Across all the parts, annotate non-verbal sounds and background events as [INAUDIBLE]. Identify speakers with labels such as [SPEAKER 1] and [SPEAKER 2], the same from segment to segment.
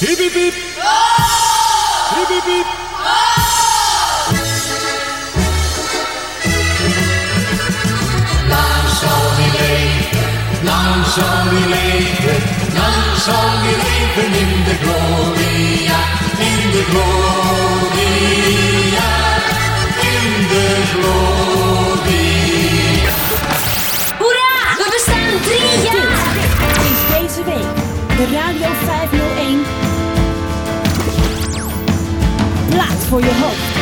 [SPEAKER 1] Hip hip hip. Oh! Hip hip hip. Oh!
[SPEAKER 2] Lang zal die leven, lang zal die leven, lang zal die leven in de gloria, in de gloria, in de gloria.
[SPEAKER 3] Hoera, we bestaan drie jaar!
[SPEAKER 4] Dit is deze week de Radio
[SPEAKER 5] 5 for
[SPEAKER 6] your hope.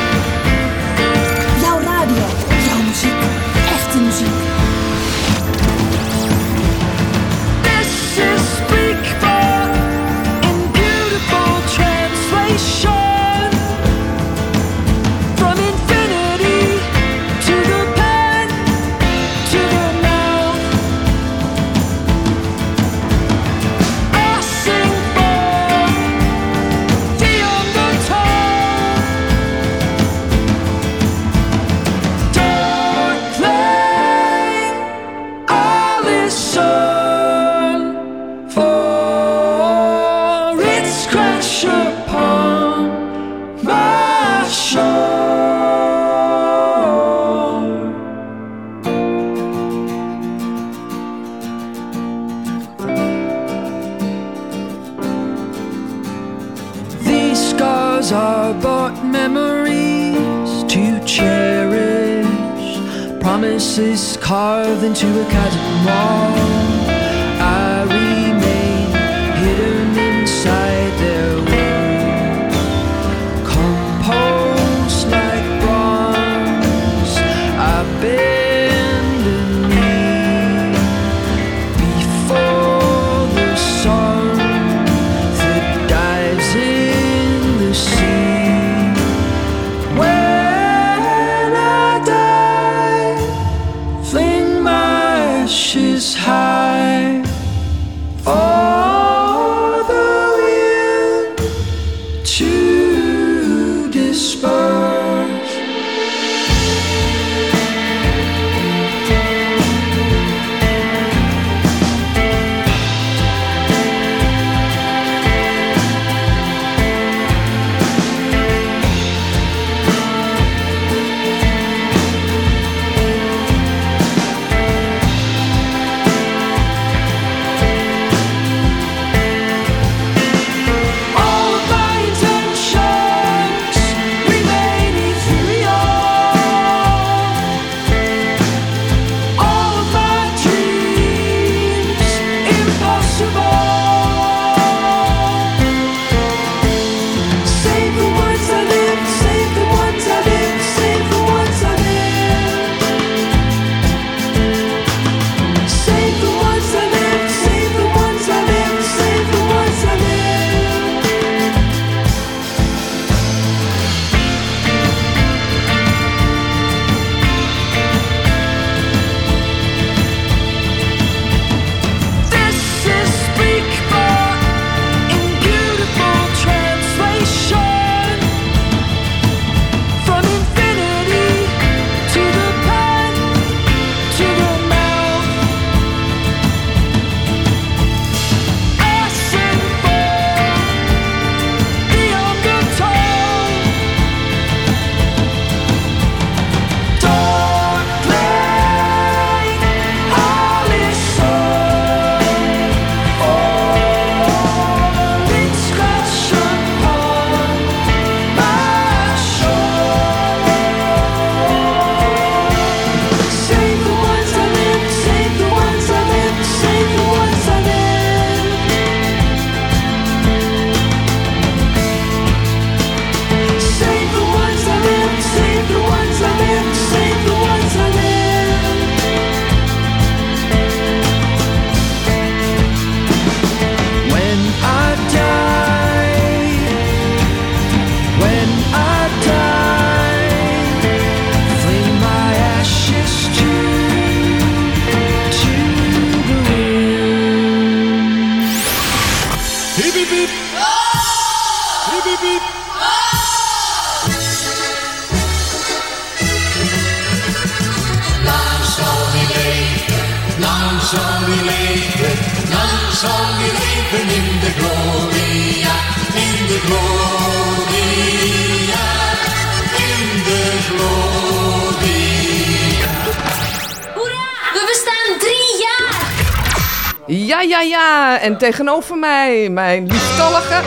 [SPEAKER 6] En tegenover mij, mijn lieftallige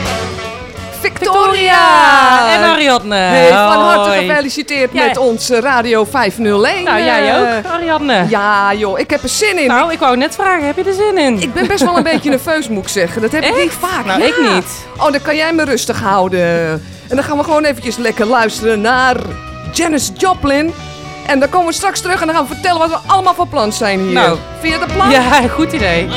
[SPEAKER 6] Victoria.
[SPEAKER 7] En Ariadne.
[SPEAKER 6] Hey, van harte
[SPEAKER 7] Hoi.
[SPEAKER 6] gefeliciteerd
[SPEAKER 7] Jij-
[SPEAKER 6] met onze Radio 501.
[SPEAKER 7] Nou, jij
[SPEAKER 6] eh,
[SPEAKER 7] ook, Ariadne.
[SPEAKER 6] Ja, joh, ik heb er zin in.
[SPEAKER 7] Nou, ik wou net vragen, heb je er zin in?
[SPEAKER 6] Ik ben best wel een beetje nerveus, moet ik zeggen. Dat heb ik
[SPEAKER 7] Echt?
[SPEAKER 6] niet vaak.
[SPEAKER 7] Nou,
[SPEAKER 6] Ja.
[SPEAKER 7] ik niet.
[SPEAKER 6] Oh, dan kan jij me rustig houden. En dan gaan we gewoon eventjes lekker luisteren naar Janis Joplin. En dan komen we straks terug en dan gaan we vertellen wat we allemaal van plan zijn hier.
[SPEAKER 7] Nou.
[SPEAKER 6] Vind je dat plan?
[SPEAKER 7] Ja, goed idee.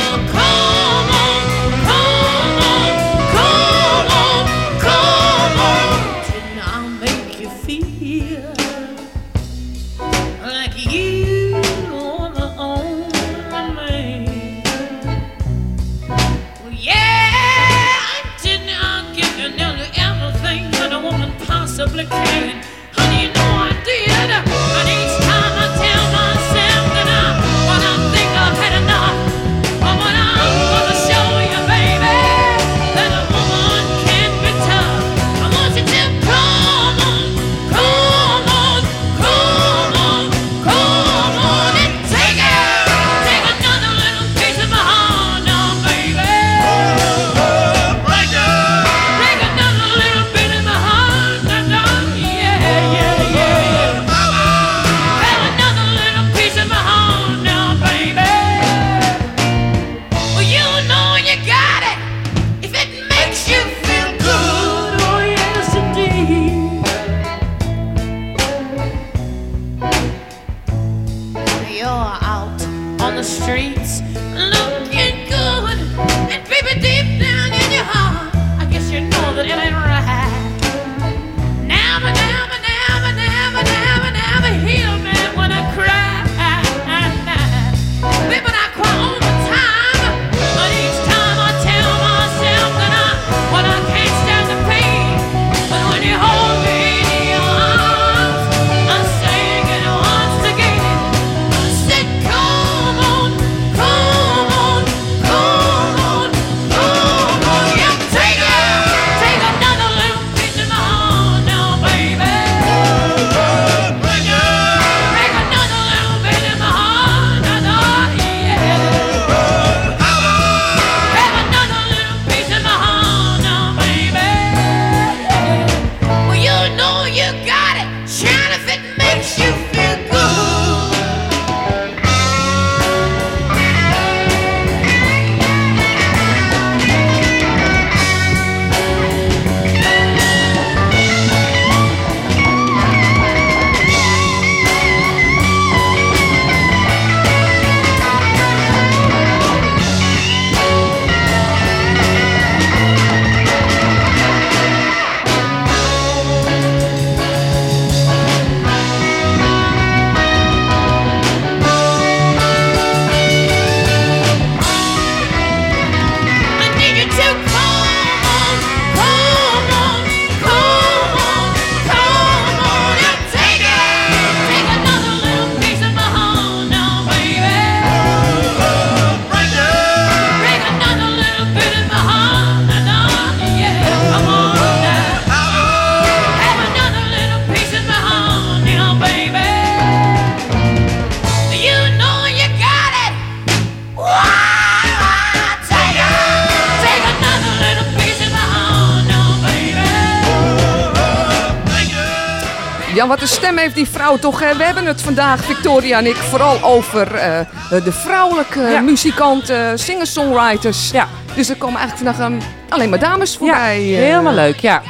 [SPEAKER 6] Heeft die vrouw toch. Hè? We hebben het vandaag, Victoria en ik, vooral over eh, de vrouwelijke
[SPEAKER 7] Ja.
[SPEAKER 6] muzikanten, singer-songwriters.
[SPEAKER 7] Ja.
[SPEAKER 6] Dus er komen eigenlijk vandaag ehm, alleen maar dames
[SPEAKER 7] Ja,
[SPEAKER 6] voorbij. eh.
[SPEAKER 7] helemaal leuk, ja.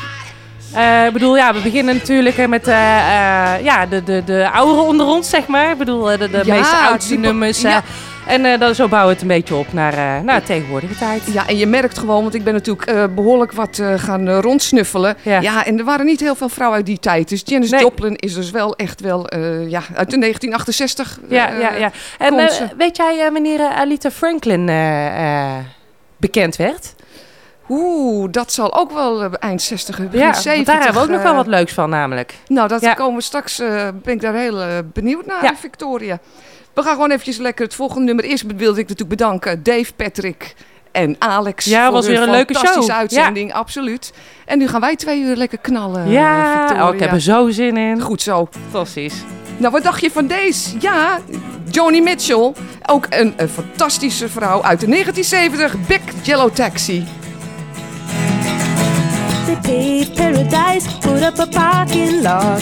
[SPEAKER 7] Eh, Ik bedoel, ja, we beginnen natuurlijk met ja, de, de, de ouderen onder ons, zeg maar. Ik bedoel, de, de
[SPEAKER 6] Ja,
[SPEAKER 7] meest oudste nummers.
[SPEAKER 6] ja.
[SPEAKER 7] En dan, zo bouwen we het een beetje op naar, eh, naar de tegenwoordige tijd.
[SPEAKER 6] Ja, en je merkt gewoon, want ik ben natuurlijk eh, behoorlijk wat gaan rondsnuffelen.
[SPEAKER 7] Ja.
[SPEAKER 6] Ja. en er waren niet heel veel vrouwen uit die tijd. Dus Janis
[SPEAKER 7] Nee.
[SPEAKER 6] Joplin is dus wel echt wel, ja, uit de 1968.
[SPEAKER 7] Ja, ja, ja. En weet jij wanneer Alita Franklin bekend werd?
[SPEAKER 6] Oeh, dat zal ook wel eind 60, begin
[SPEAKER 7] Ja,
[SPEAKER 6] 70.
[SPEAKER 7] want daar hebben we ook nog wel wat leuks van namelijk.
[SPEAKER 6] Nou, dat
[SPEAKER 7] Ja.
[SPEAKER 6] komen we straks. ben ik daar heel benieuwd naar,
[SPEAKER 7] Ja.
[SPEAKER 6] Victoria. We gaan gewoon eventjes lekker het volgende nummer. Eerst wilde ik natuurlijk bedanken Dave, Patrick en Alex.
[SPEAKER 7] Ja,
[SPEAKER 6] voor
[SPEAKER 7] was
[SPEAKER 6] hun
[SPEAKER 7] weer een leuke
[SPEAKER 6] fantastische
[SPEAKER 7] show.
[SPEAKER 6] uitzending, absoluut. En nu gaan wij twee uur lekker knallen.
[SPEAKER 7] Ja,
[SPEAKER 6] Victoria.
[SPEAKER 7] oh, ik heb er zo zin in.
[SPEAKER 6] Goed zo.
[SPEAKER 7] Fantastisch.
[SPEAKER 6] Nou, wat dacht je van deze? Ja, Joni Mitchell. Ook een, een fantastische vrouw uit de 1970, Big Yellow Taxi.
[SPEAKER 4] They paved paradise, put up a parking lot.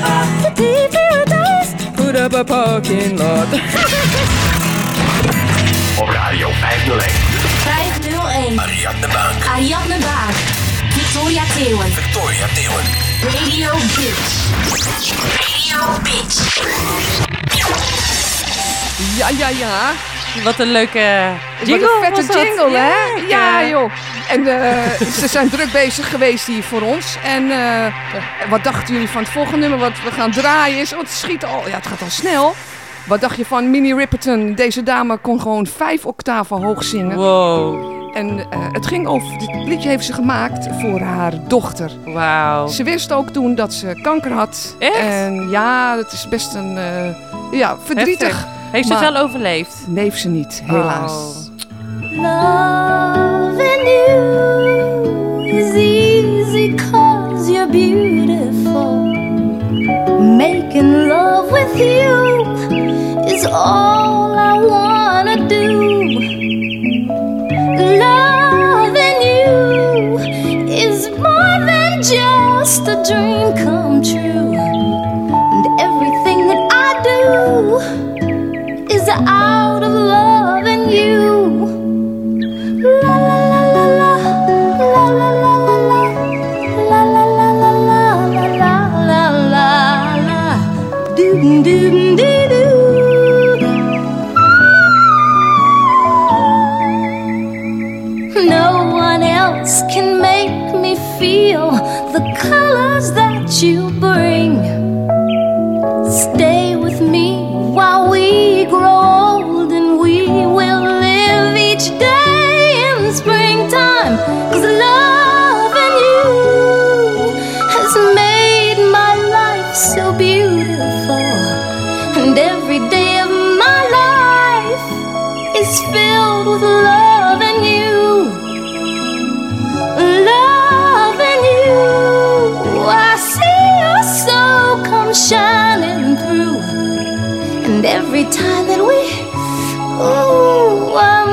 [SPEAKER 4] Up a parking lot. [LAUGHS]
[SPEAKER 8] Op Radio 501.
[SPEAKER 3] 501.
[SPEAKER 8] Ariadne Bank.
[SPEAKER 3] Ariadne Baak. Victoria Theeuwen.
[SPEAKER 8] Victoria Theeuwen.
[SPEAKER 3] Radio Bitch. Radio Bitch.
[SPEAKER 6] Ja, ja, ja.
[SPEAKER 7] Wat een leuke
[SPEAKER 6] Wat
[SPEAKER 7] jingle
[SPEAKER 6] een vette jingle, hè? Ja,
[SPEAKER 7] eh,
[SPEAKER 6] joh. En eh, ze zijn druk bezig geweest hier voor ons. En eh, wat dachten jullie van het volgende nummer wat we gaan draaien is... Want het schiet al... Ja, het gaat al snel. Wat dacht je van Minnie Riperton? Deze dame kon gewoon vijf octaven hoog zingen.
[SPEAKER 7] Wow.
[SPEAKER 6] En eh, het ging over... Dit liedje heeft ze gemaakt voor haar dochter.
[SPEAKER 7] Wauw.
[SPEAKER 6] Ze wist ook toen dat ze kanker had.
[SPEAKER 7] Echt?
[SPEAKER 6] En ja, het is best een... ja, verdrietig.
[SPEAKER 7] Heftig. Heeft ze het wel overleefd?
[SPEAKER 6] Nee, heeft ze niet, helaas.
[SPEAKER 7] Oh.
[SPEAKER 4] Loving you is easy cause you're beautiful. Making love with you is all I wanna do. Loving you is more than just a dream come true. And everything that I do is out colors that you bring. Shining through. And every time that we, ooh, I'm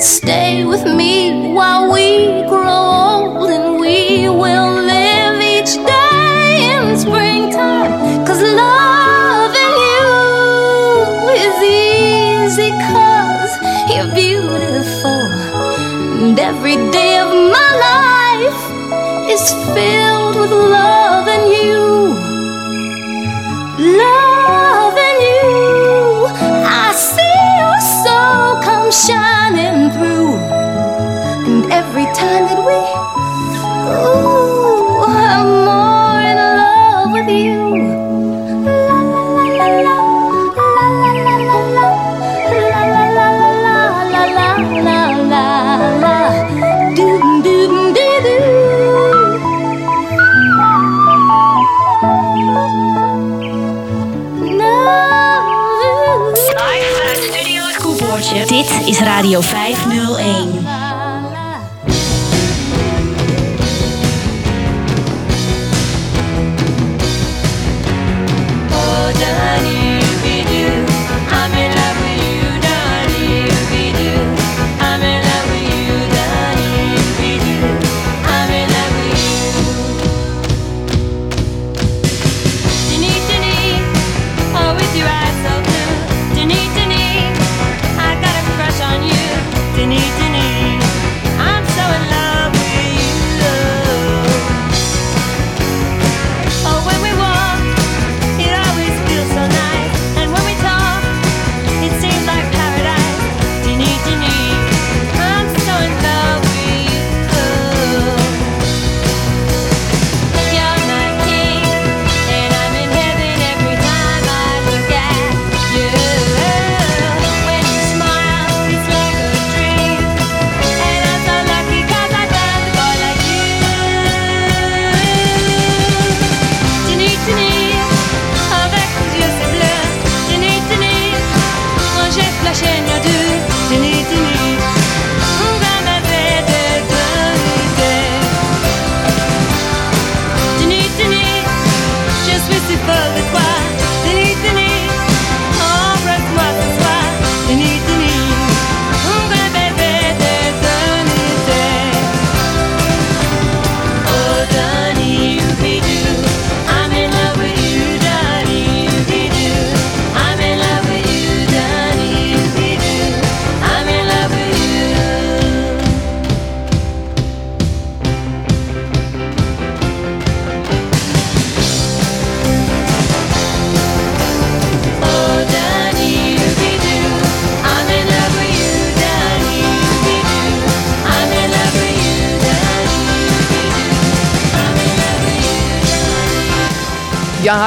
[SPEAKER 4] Stay with me while we grow old and we will live each day in springtime. Cause loving you is easy cause you're beautiful. And every day of my life is filled with love and you. time that we Ooh, I'm more in love with you
[SPEAKER 3] Dit is Radio
[SPEAKER 4] 5.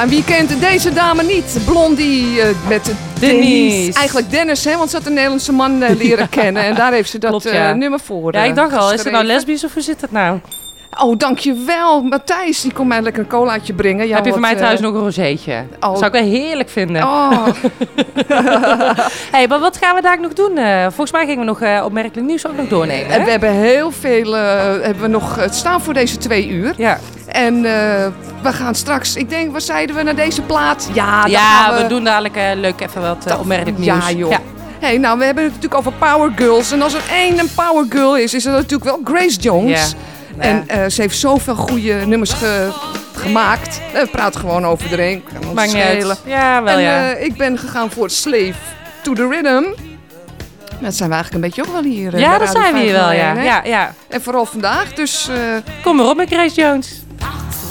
[SPEAKER 6] Ja, en wie kent deze dame niet? Blondie eh, met Denise.
[SPEAKER 7] Denise.
[SPEAKER 6] Eigenlijk Dennis, hè, want ze had een Nederlandse man eh, leren [LAUGHS] [LAUGHS] kennen. En daar heeft ze dat
[SPEAKER 7] Klopt,
[SPEAKER 6] eh,
[SPEAKER 7] ja.
[SPEAKER 6] nummer voor
[SPEAKER 7] Ja, ik dacht al, is het nou lesbisch of hoe zit het nou?
[SPEAKER 6] Oh, dankjewel. Matthijs, die kon mij lekker een colaatje brengen.
[SPEAKER 7] Heb je voor mij
[SPEAKER 6] eh,
[SPEAKER 7] nog een rozeetje?
[SPEAKER 6] oh.
[SPEAKER 7] Zou ik wel heerlijk vinden.
[SPEAKER 6] Oh, [LAUGHS]
[SPEAKER 7] hey, maar wat gaan we daar nog doen? Volgens mij gingen we nog opmerkelijk nieuws ook nog doornemen.
[SPEAKER 6] en
[SPEAKER 7] hè?
[SPEAKER 6] we hebben heel veel eh, hebben we nog staan voor deze twee uur.
[SPEAKER 7] Ja,
[SPEAKER 6] En eh, we gaan straks, ik denk, wat zeiden we naar deze plaat? Ja,
[SPEAKER 7] ja
[SPEAKER 6] gaan
[SPEAKER 7] we... doen dadelijk eh, leuk even wat eh, opmerkelijk nieuws.
[SPEAKER 6] Ja, joh. Hey, nou, we hebben het natuurlijk over Power Girls. En als er één een Power Girl is, is het natuurlijk wel Grace Jones.
[SPEAKER 7] Ja.
[SPEAKER 6] En ze heeft zoveel goede nummers ge- gemaakt. We praten gewoon over iedereen.
[SPEAKER 7] Maakt niet. Ja, wel
[SPEAKER 6] en
[SPEAKER 7] ja.
[SPEAKER 6] ik ben gegaan voor Slave to the Rhythm. Dat zijn we eigenlijk een beetje ook wel hier.
[SPEAKER 7] ja, dat zijn we hier wel, ja.
[SPEAKER 6] 501, hè?
[SPEAKER 7] ja, ja.
[SPEAKER 6] En vooral vandaag. Dus
[SPEAKER 7] Kom maar op met Grace Jones.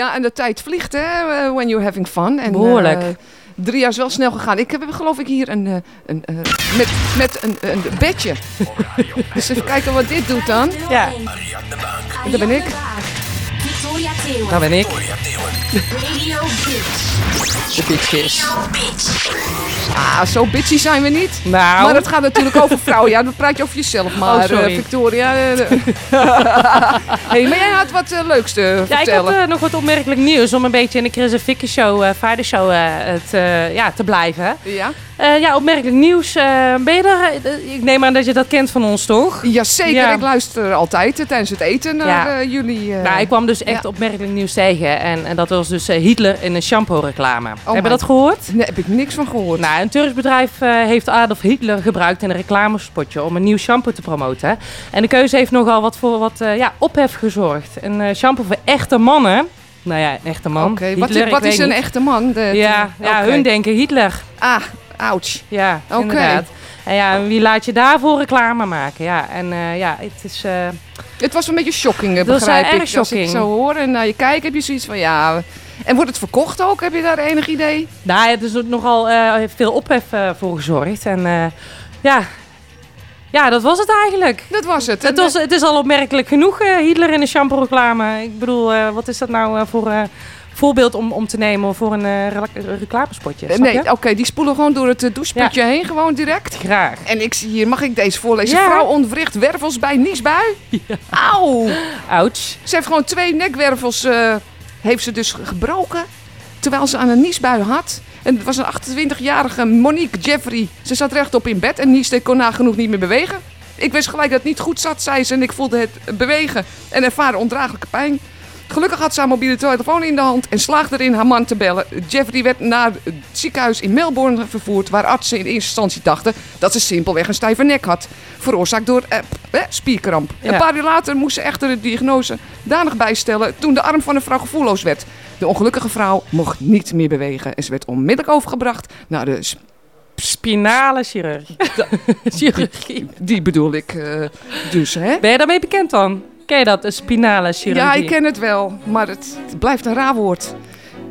[SPEAKER 6] Ja, en de tijd vliegt, hè, eh, when you're having fun. En,
[SPEAKER 7] Behoorlijk.
[SPEAKER 6] eh, drie jaar is wel snel gegaan. Ik heb geloof ik hier een, eh, een, eh, met, met een, een bedje. dus even kijken wat dit doet dan.
[SPEAKER 7] Ja,
[SPEAKER 8] Marianne de Bank.
[SPEAKER 6] Dat ben ik.
[SPEAKER 3] Victoria
[SPEAKER 7] daar ben ik.
[SPEAKER 3] Radio Bitch.
[SPEAKER 7] De bitches.
[SPEAKER 3] Radio Bitch.
[SPEAKER 6] Ah, zo bitchy zijn we niet.
[SPEAKER 7] Nou,
[SPEAKER 6] Maar het gaat natuurlijk over vrouwen. Ja, dan praat je over jezelf. Maar
[SPEAKER 7] Oh, sorry.
[SPEAKER 6] eh, Victoria... eh, [LAUGHS] hey, maar jij had wat eh, leuks te
[SPEAKER 7] ja, ik had
[SPEAKER 6] vertellen.
[SPEAKER 7] eh, nog wat opmerkelijk nieuws om een beetje in de Chris en Vicky show, eh vadershow, eh, te, ja, te blijven.
[SPEAKER 6] Ja?
[SPEAKER 7] Eh, ja, opmerkelijk nieuws. eh, ben je er? eh, ik neem aan dat je dat kent van ons, toch?
[SPEAKER 6] Jazeker,
[SPEAKER 7] Ja.
[SPEAKER 6] ik luister altijd tijdens het eten naar
[SPEAKER 7] Ja.
[SPEAKER 6] jullie.
[SPEAKER 7] nou, ik kwam dus echt
[SPEAKER 6] ja.
[SPEAKER 7] opmerkelijk nieuws tegen. En, en dat was dus Hitler in een shampoo-reclame. Heb je
[SPEAKER 6] my-
[SPEAKER 7] dat gehoord?
[SPEAKER 6] Nee, heb ik niks van gehoord.
[SPEAKER 7] Nou, een Turks bedrijf heeft Adolf Hitler gebruikt in een reclamespotje om een nieuw shampoo te promoten. En de keuze heeft nogal wat voor wat ja, ophef gezorgd. Een shampoo voor echte mannen. Nou ja, een echte man.
[SPEAKER 6] Oké, wat, wat is een
[SPEAKER 7] niet.
[SPEAKER 6] echte man? De-
[SPEAKER 7] Ja, ja hun denken Hitler.
[SPEAKER 6] Ah, ouch.
[SPEAKER 7] Ja,
[SPEAKER 6] Oké.
[SPEAKER 7] inderdaad. En ja, wie laat je daarvoor reclame maken? Ja, en eh, ja, het is... eh,
[SPEAKER 6] Het was een beetje shocking,
[SPEAKER 7] Dat
[SPEAKER 6] begrijp
[SPEAKER 7] eh,
[SPEAKER 6] ik.
[SPEAKER 7] erg
[SPEAKER 6] Als ik
[SPEAKER 7] shocking.
[SPEAKER 6] zo hoor en naar je kijkt, heb je zoiets van ja. En wordt het verkocht ook? Heb je daar enig idee?
[SPEAKER 7] nou, het is nogal veel ophef voor gezorgd. En ja... ja, dat was het eigenlijk.
[SPEAKER 6] Dat was het.
[SPEAKER 7] Het, was, het is al opmerkelijk genoeg, Hitler in een shampoo-reclame. Ik bedoel, wat is dat nou eh, voor voorbeeld om, om te nemen voor een rela- reclamespotje?
[SPEAKER 6] nee, oké, die spoelen gewoon door het eh, doucheputje heen, gewoon direct.
[SPEAKER 7] Graag.
[SPEAKER 6] En ik zie hier, mag ik deze voorlezen?
[SPEAKER 7] Ja.
[SPEAKER 6] Vrouw ontwricht wervels bij niesbui. Auw.
[SPEAKER 7] Ouch.
[SPEAKER 6] Ze heeft gewoon twee nekwervels, eh, heeft ze dus gebroken. Terwijl ze aan een niesbui had. En het was een 28-jarige Monique Jeffrey. Ze zat rechtop in bed en nieste kon nagenoeg niet meer bewegen. Ik wist gelijk dat het niet goed zat, zei ze. En ik voelde het bewegen en ervaren ondraaglijke pijn. Gelukkig had ze haar mobiele telefoon in de hand en slaagde erin haar man te bellen. Jeffrey werd naar het ziekenhuis in Melbourne vervoerd, waar artsen in eerste instantie dachten dat ze simpelweg een stijve nek had. Veroorzaakt door eh, spierkramp.
[SPEAKER 7] Ja.
[SPEAKER 6] Een paar uur later moest ze echter de diagnose danig bijstellen toen de arm van de vrouw gevoelloos werd. De ongelukkige vrouw mocht niet meer bewegen en ze werd onmiddellijk overgebracht naar de sp-
[SPEAKER 7] Spinale chirurgie. [LAUGHS] chirurgie.
[SPEAKER 6] Die bedoel ik eh, dus, hè?
[SPEAKER 7] Ben je daarmee bekend dan? Ken je dat, een spinale chirurgie?
[SPEAKER 6] Ja, ik ken het wel, maar het, het blijft een raar woord.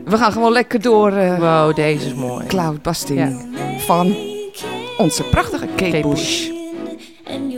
[SPEAKER 6] We gaan gewoon lekker door. eh
[SPEAKER 7] Wow, deze is mooi.
[SPEAKER 6] Cloud Basting van onze prachtige Kate,
[SPEAKER 7] Kate
[SPEAKER 6] Bush.
[SPEAKER 4] and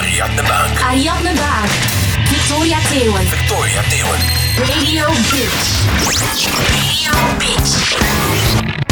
[SPEAKER 4] Ariadne Baak. Ariadne Baak. Victoria
[SPEAKER 9] Theeuwen.
[SPEAKER 3] Victoria Theeuwen.
[SPEAKER 9] Radio Bitch. Radio
[SPEAKER 10] Bitch.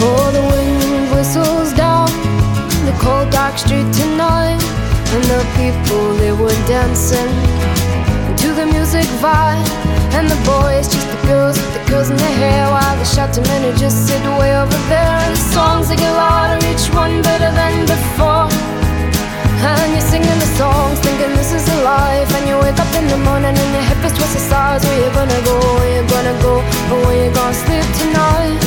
[SPEAKER 10] Oh,
[SPEAKER 11] tonight, and the people they were dancing to the music vibe, and the boys just girls with the girls in their hair, while the who just sit way over there. And the songs they get louder, each one better than before. And you're singing the songs, thinking this is a life. And you wake up in the morning and your hip is twisted sides. Where you gonna go? Where you gonna go? Or where you gonna sleep tonight?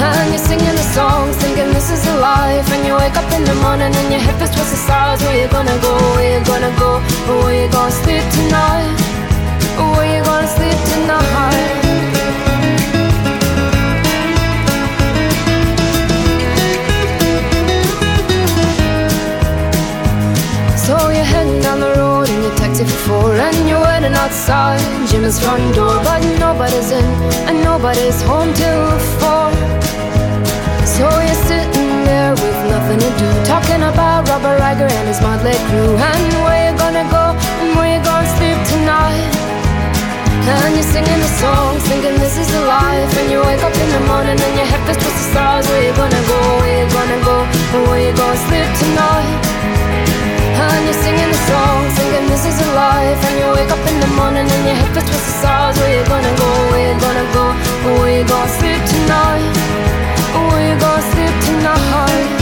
[SPEAKER 11] And you're singing the songs, thinking this is a life. And you wake up in the morning and your hip is twisted sides. Where you gonna go? Where you gonna go? Or where you gonna sleep tonight? And you're waiting outside. Front door But nobody's in and nobody's home till four. So you're sitting there with nothing to do Talking about Robert and his crew. And where you gonna go and where you gonna sleep tonight And you're singing the song, thinking this is the life. And you wake up in the morning and your head feels towards the stars. Where you gonna go? Where you gonna go? And where you gonna sleep tonight? And you're singing the song, thinking this is a life. And you wake up in the morning and your head feels towards the stars. Where you gonna go? Where you gonna go? And where you gonna sleep tonight? Where you gonna sleep tonight?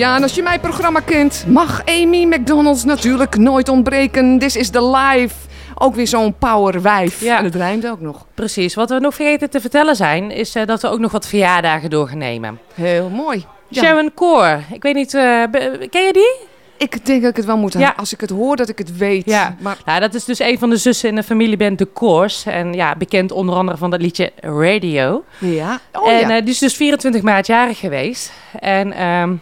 [SPEAKER 10] Ja, en als je mijn programma kent, mag Amy McDonald's natuurlijk nooit ontbreken. This is the life. Ook weer zo'n powerwijf.
[SPEAKER 7] Ja.
[SPEAKER 10] En het rijmt ook nog.
[SPEAKER 7] Precies. Wat we nog vergeten te vertellen zijn, is eh, dat we ook nog wat verjaardagen door gaan nemen.
[SPEAKER 10] Heel mooi. Ja.
[SPEAKER 7] Sharon Core, ik weet niet, eh, ken je die?
[SPEAKER 10] Ik denk dat ik het wel moet
[SPEAKER 7] Ja.
[SPEAKER 10] Als ik het hoor, dat ik het weet.
[SPEAKER 7] Ja.
[SPEAKER 10] Maar
[SPEAKER 7] Nou, dat is dus een van de zussen in de familieband The Coors. En ja, bekend onder andere van dat liedje Radio.
[SPEAKER 10] ja. Oh
[SPEAKER 7] en
[SPEAKER 10] ja.
[SPEAKER 7] eh, die is dus 24 maart jarig geweest. En ehm,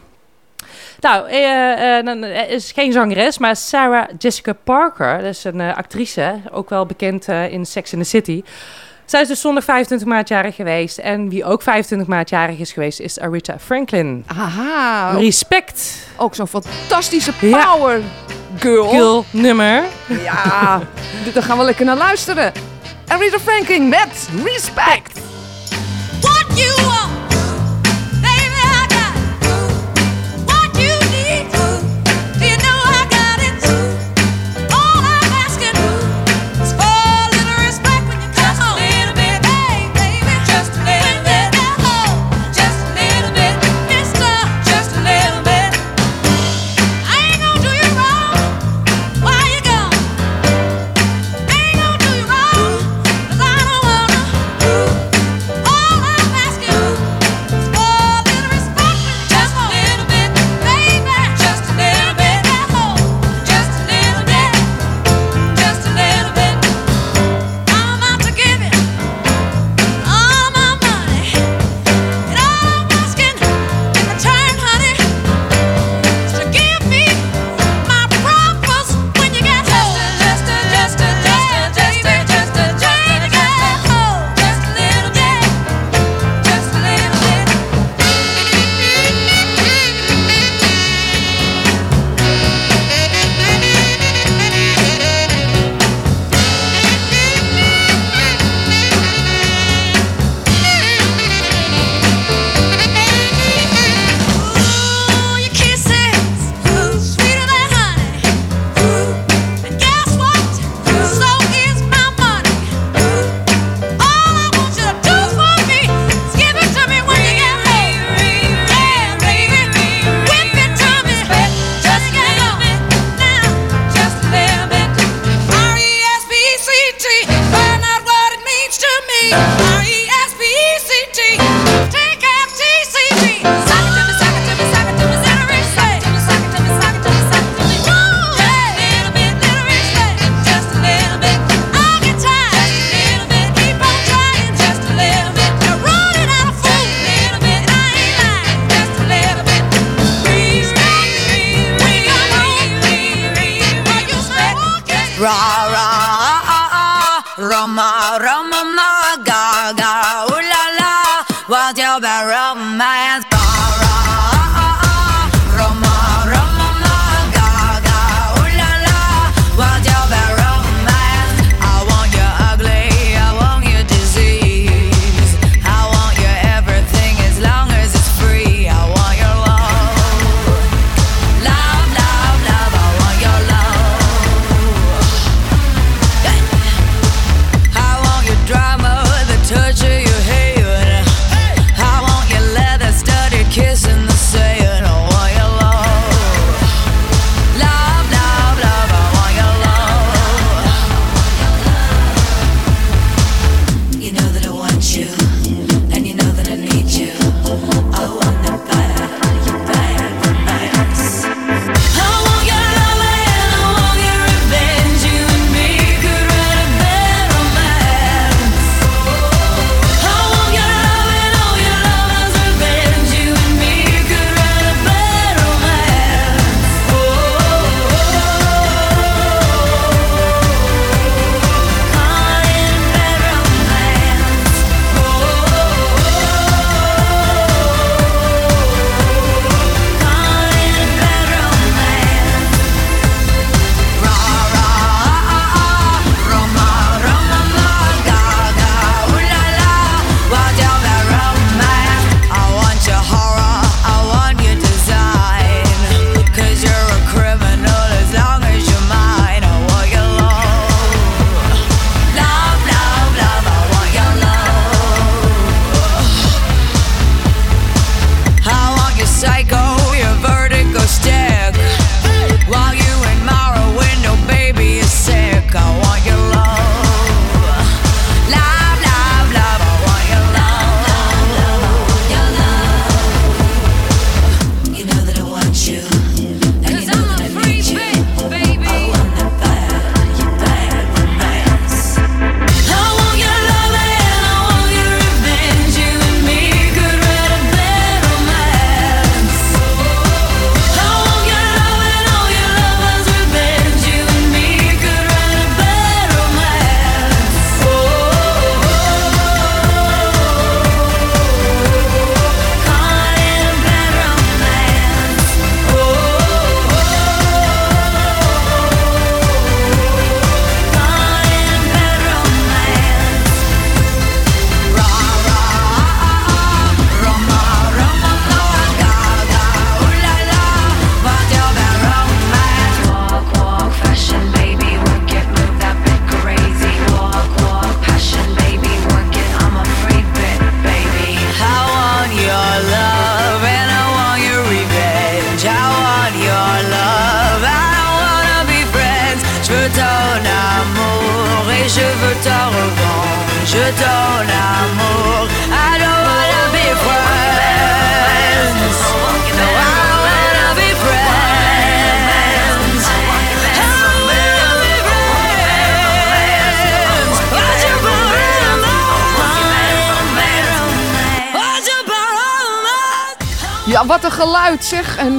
[SPEAKER 7] nou, eh, is geen zangeres, maar Sarah Jessica Parker. Dat is een actrice, ook wel bekend in Sex in the City. Zij is dus zondag 25 maart jarig geweest. En wie ook 25 maart jarig is geweest, is Aretha Franklin.
[SPEAKER 10] Aha.
[SPEAKER 7] Respect,
[SPEAKER 10] Ook zo'n fantastische
[SPEAKER 7] Ja.
[SPEAKER 10] power girl.
[SPEAKER 7] girl nummer.
[SPEAKER 10] Ja, [LAUGHS] daar gaan we lekker naar luisteren. Aretha Franklin met Respect.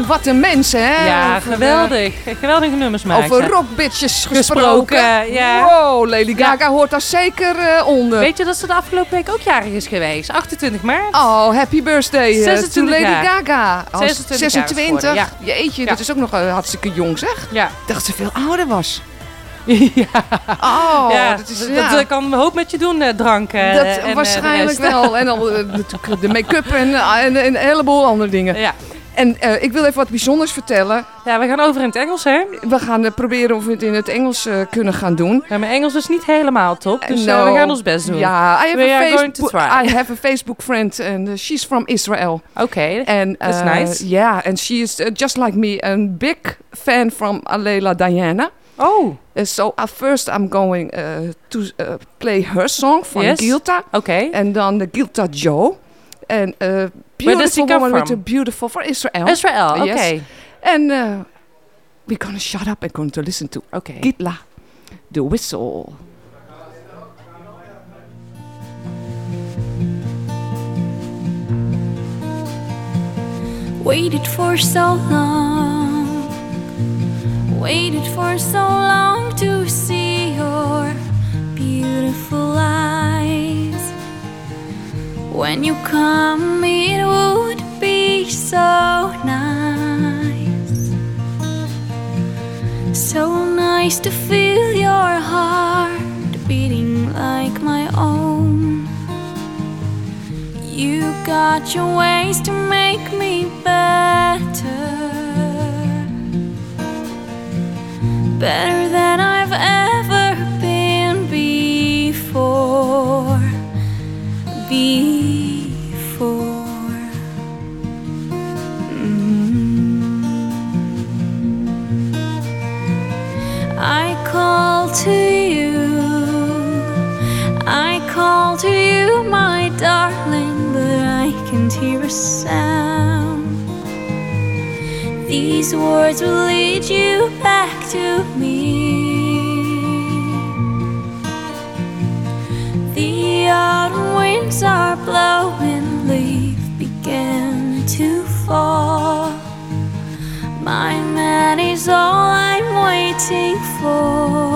[SPEAKER 6] Wat een mensen, hè?
[SPEAKER 7] Ja,
[SPEAKER 6] Over,
[SPEAKER 7] geweldig. Geweldige nummers
[SPEAKER 6] eh,
[SPEAKER 7] maken.
[SPEAKER 6] Over rockbitches gesproken.
[SPEAKER 7] Gesproken, ja.
[SPEAKER 6] Wow, Lady Gaga hoort daar zeker eh, onder.
[SPEAKER 7] Weet je dat ze de afgelopen week ook jarig is geweest? 28 maart.
[SPEAKER 6] Oh, happy birthday eh,
[SPEAKER 7] 26
[SPEAKER 6] to Lady
[SPEAKER 7] jaar.
[SPEAKER 6] Gaga. Oh,
[SPEAKER 7] 26 jaar is
[SPEAKER 6] 26.
[SPEAKER 7] geworden, ja.
[SPEAKER 6] Jeetje, dat is ook nog eh, hartstikke jong zeg.
[SPEAKER 7] Ja.
[SPEAKER 6] Ik dacht ze veel ouder was. [LAUGHS]
[SPEAKER 7] ja.
[SPEAKER 6] Oh,
[SPEAKER 7] ja,
[SPEAKER 6] dat is...
[SPEAKER 7] dat
[SPEAKER 6] ja.
[SPEAKER 7] eh, kan een hoop met je doen, eh, drank. eh,
[SPEAKER 6] Dat
[SPEAKER 7] en, eh,
[SPEAKER 6] waarschijnlijk
[SPEAKER 7] de
[SPEAKER 6] wel. [LAUGHS] En dan eh, natuurlijk de make-up en, eh, en, en een heleboel andere dingen.
[SPEAKER 7] Ja.
[SPEAKER 6] En eh, ik wil even wat bijzonders vertellen.
[SPEAKER 7] ja, we gaan over in het Engels, hè?
[SPEAKER 6] We gaan eh, proberen of we het in het Engels eh, kunnen gaan doen.
[SPEAKER 7] Ja, mijn Engels is niet helemaal top, dus
[SPEAKER 6] No.
[SPEAKER 7] we gaan ons best doen.
[SPEAKER 6] Ja, I have,
[SPEAKER 7] We
[SPEAKER 6] a
[SPEAKER 7] are going to
[SPEAKER 6] Facebook,
[SPEAKER 7] try.
[SPEAKER 6] I have a Facebook friend and she's from Israel.
[SPEAKER 7] Oké,
[SPEAKER 6] And
[SPEAKER 7] that's nice.
[SPEAKER 6] Yeah, and she is just like me, a big fan from Alela Diana.
[SPEAKER 7] Oh,
[SPEAKER 6] Uh, so at first I'm going uh, to uh, play her song from
[SPEAKER 7] Yes.
[SPEAKER 6] Gilta,
[SPEAKER 7] oké.
[SPEAKER 6] and then the Gilta Joe, and uh,
[SPEAKER 7] does he
[SPEAKER 6] beautiful
[SPEAKER 7] come
[SPEAKER 6] woman with a beautiful for Israel.
[SPEAKER 7] Israel, oké.
[SPEAKER 6] Yes. And uh, we're gonna shut up and going to listen to
[SPEAKER 7] okay.
[SPEAKER 6] Gitla, the whistle.
[SPEAKER 4] Waited for so long, waited for so long to see your beautiful eyes. When you come, it would be so nice. So nice to feel your heart beating like my own. You got your ways to make me better. Better than I've sound. These words will lead you back to me. The autumn winds are blowing, leaves begin to fall. My man is all I'm waiting for.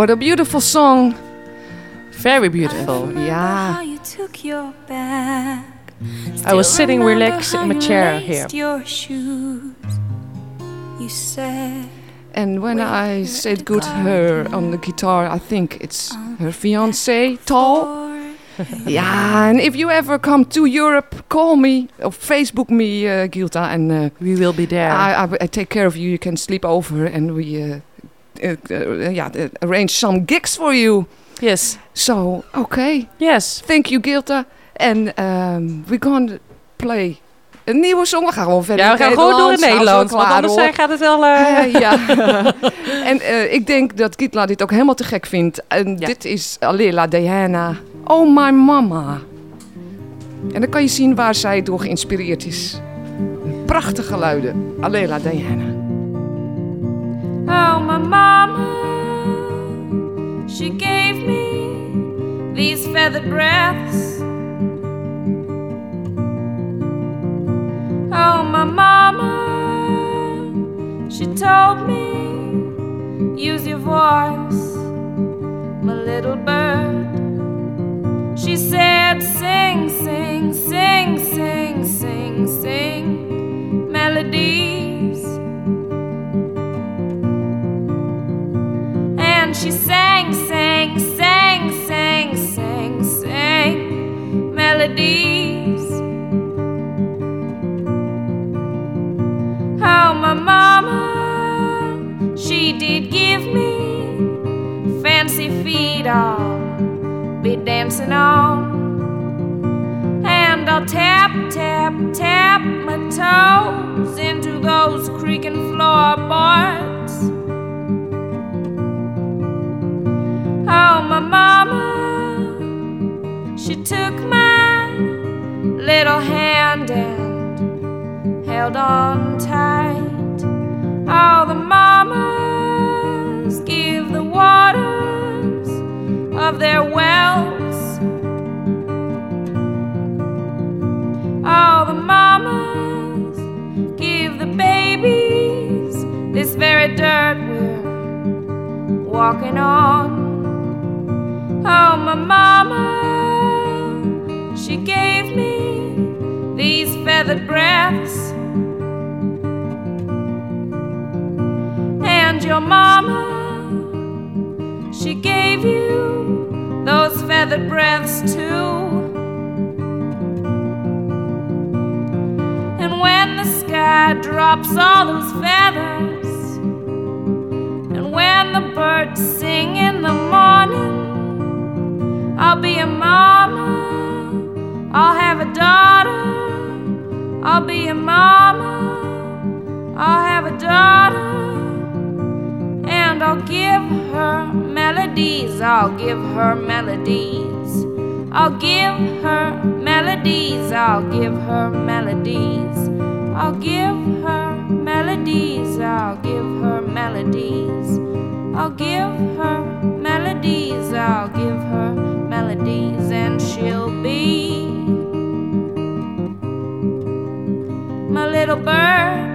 [SPEAKER 6] What a beautiful song.
[SPEAKER 7] Very beautiful.
[SPEAKER 6] yeah.
[SPEAKER 12] How you took your bag.
[SPEAKER 7] I was sitting relaxed in my chair
[SPEAKER 12] laced
[SPEAKER 7] here.
[SPEAKER 12] Your shoes. You said
[SPEAKER 6] And when I said good her on the guitar, I think it's her fiance, Tall. [LAUGHS] yeah, and if you ever come to Europe, call me or Facebook me, uh, Gilta, and uh,
[SPEAKER 7] we will be there.
[SPEAKER 6] I, I, I take care of you. You can sleep over, and we uh, yeah uh, arrange some gigs for you.
[SPEAKER 7] Yes.
[SPEAKER 6] So okay.
[SPEAKER 7] Yes.
[SPEAKER 6] Thank you, Gilta. And um, we're going to play een nieuwe song. We gaan gewoon verder.
[SPEAKER 7] Ja, we gaan gewoon door in Nederland. Want anders eh, gaat het wel... eh,
[SPEAKER 6] Eh, ja. [LAUGHS] en eh, ik denk dat Gitla dit ook helemaal te gek vindt. En dit is Alela Diana. Oh my mama. En dan kan je zien waar zij door geïnspireerd is. Prachtige geluiden. Alela Diana.
[SPEAKER 12] My mama, she gave me these feathered breaths. Oh, my mama, she told me, use your voice, my little bird. She said, sing, sing, sing, sing, sing, sing melodies. And she sang, sang, sang, sang, sang, sang melodies. Oh, my mama, she did give me fancy feet I'll be dancing on. And I'll tap, tap, tap my toes into those creaking floorboards. Mama, she took my little hand and held on tight. Oh, the mamas give the waters of their wells. All the mamas give the babies this very dirt we're walking on. Oh, my mama, she gave me these feathered breaths. And your mama, she gave you those feathered breaths too. And when the sky drops all those feathers, and when the birds sing in the morning, I'll be a mama, I'll have a daughter, I'll be a mama, I'll have a daughter, and I'll give her melodies, I'll give her melodies. I'll give her melodies, I'll give her melodies. I'll give her melodies, I'll give her melodies. I'll give her melodies, I'll give her and she'll be my little bird.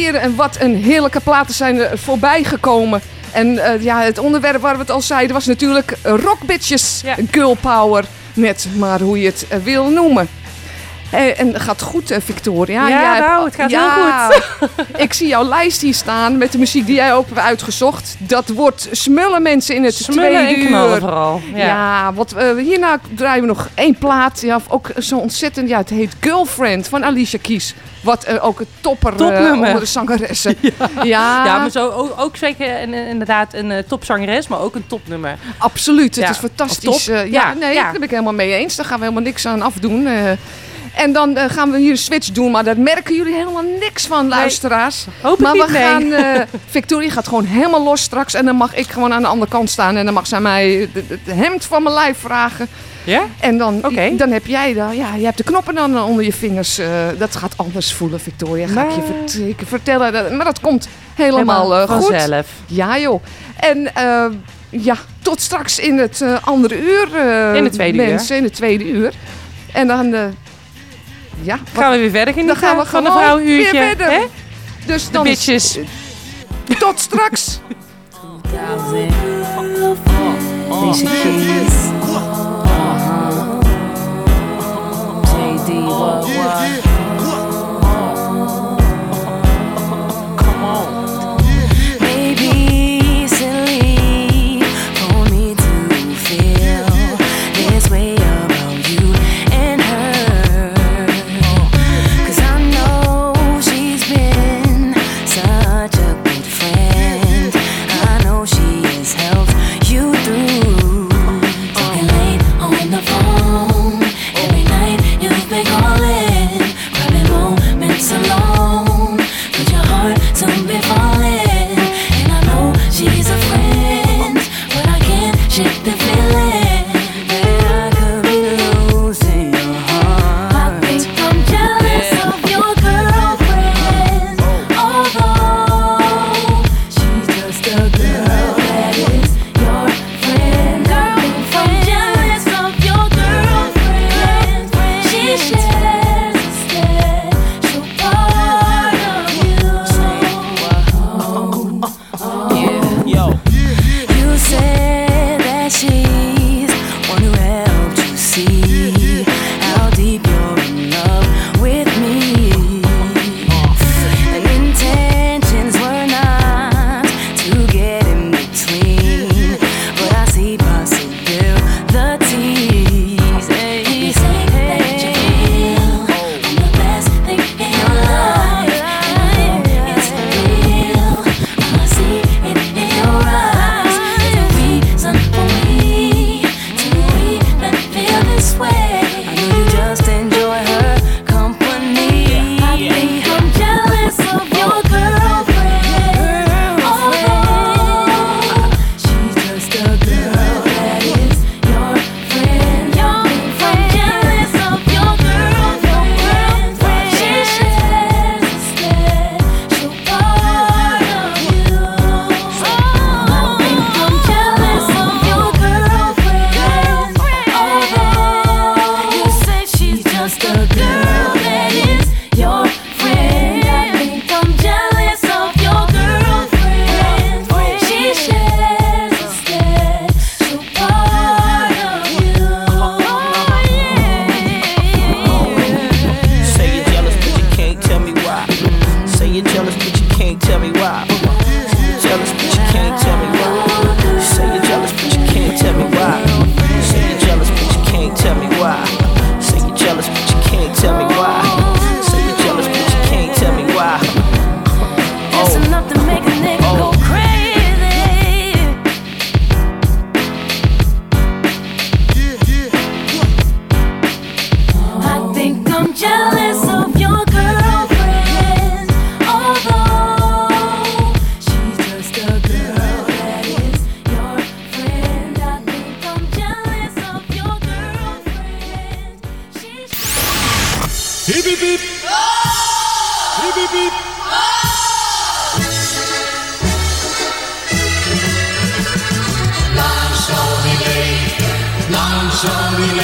[SPEAKER 6] En wat een heerlijke platen zijn er voorbij gekomen. En eh, ja, het onderwerp waar we het al zeiden was natuurlijk Rock Bitches Girl Power. Net maar hoe je het eh, wil noemen. Eh, en het gaat goed, Victoria.
[SPEAKER 7] Ja,
[SPEAKER 6] Jij
[SPEAKER 7] nou, het gaat heel
[SPEAKER 6] goed. [LAUGHS] ik zie jouw lijst hier staan met de muziek die jij ook hebt uitgezocht. Dat wordt smullen mensen in het
[SPEAKER 7] Smullen
[SPEAKER 6] tweede uur.
[SPEAKER 7] vooral, ja.
[SPEAKER 6] Ja, wat, hierna draaien we nog één plaat. Ja, ook zo ontzettend. Ja, het heet Girlfriend van Alicia Keys. Wat eh, ook een topper eh,
[SPEAKER 7] Topnummer.
[SPEAKER 6] onder de zangeressen. [LAUGHS] ja.
[SPEAKER 7] Ja, maar zo ook, ook zeker een, een- inderdaad een eh, topzangeres, maar ook een topnummer.
[SPEAKER 6] Absoluut, het
[SPEAKER 7] Ja.
[SPEAKER 6] is fantastisch. Eh, ja,
[SPEAKER 7] Ja,
[SPEAKER 6] nee,
[SPEAKER 7] ja.
[SPEAKER 6] daar ben ik helemaal mee eens. Daar gaan we helemaal niks aan afdoen. En dan eh, gaan we hier een switch doen, maar daar merken jullie helemaal niks van, luisteraars.
[SPEAKER 7] Hoop ik
[SPEAKER 6] maar
[SPEAKER 7] niet,
[SPEAKER 6] we
[SPEAKER 7] nee.
[SPEAKER 6] gaan, eh, [LAUGHS] Victoria gaat gewoon helemaal los straks. En dan mag ik gewoon aan de andere kant staan. En dan mag zij mij het hemd van mijn lijf vragen.
[SPEAKER 7] Ja?
[SPEAKER 6] En dan, dan heb jij dan, ja, je hebt de knoppen dan onder je vingers. eh, dat gaat anders voelen, Victoria. Ga ik je
[SPEAKER 7] Maar-
[SPEAKER 6] vert- ik je vertellen. Maar dat komt helemaal,
[SPEAKER 7] Helemaal
[SPEAKER 6] goed.
[SPEAKER 7] vanzelf.
[SPEAKER 6] Ja, joh. En ja, tot straks in het andere uur.
[SPEAKER 7] In het tweede uur.
[SPEAKER 6] mensen, in het tweede uur. En dan, ja.
[SPEAKER 7] Gaan we weer verder genieten
[SPEAKER 6] Dan gaan we
[SPEAKER 7] van een
[SPEAKER 6] gewoon
[SPEAKER 7] vrouwenuurtje,
[SPEAKER 6] weer verder.
[SPEAKER 7] hè?
[SPEAKER 6] Dus
[SPEAKER 7] De
[SPEAKER 6] dan
[SPEAKER 7] bitches.
[SPEAKER 6] Tot straks.
[SPEAKER 13] Alicia Keys. JD,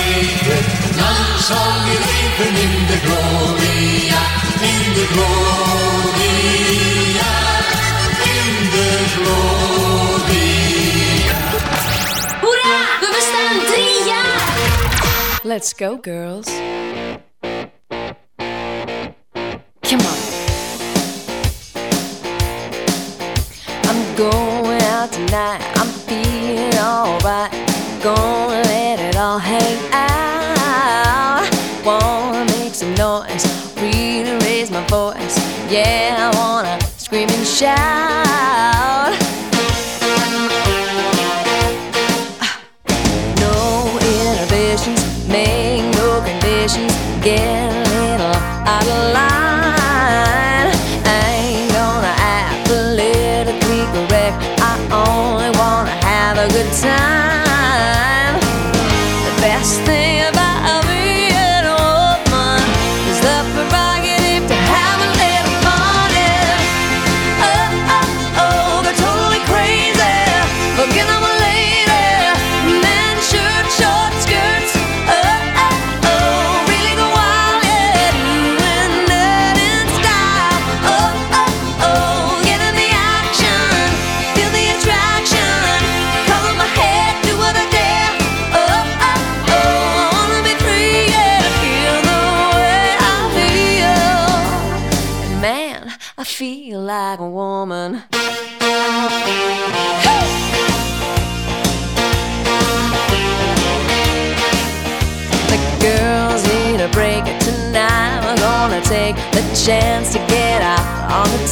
[SPEAKER 2] leven, dan zal je leven in de gloria, in de gloria, in de gloria.
[SPEAKER 4] Hoera, we bestaan drie jaar!
[SPEAKER 14] Let's go, girls. Come on. I'm going out tonight. I'm feeling alright. Gonna let it all hang out. voice. Yeah, I wanna scream and shout. Ah. No inhibitions, make no conditions, get a little out of line. I ain't gonna act politically correct, I only wanna have a good time.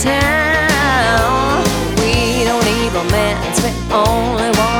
[SPEAKER 14] town. We don't need romance, we only want.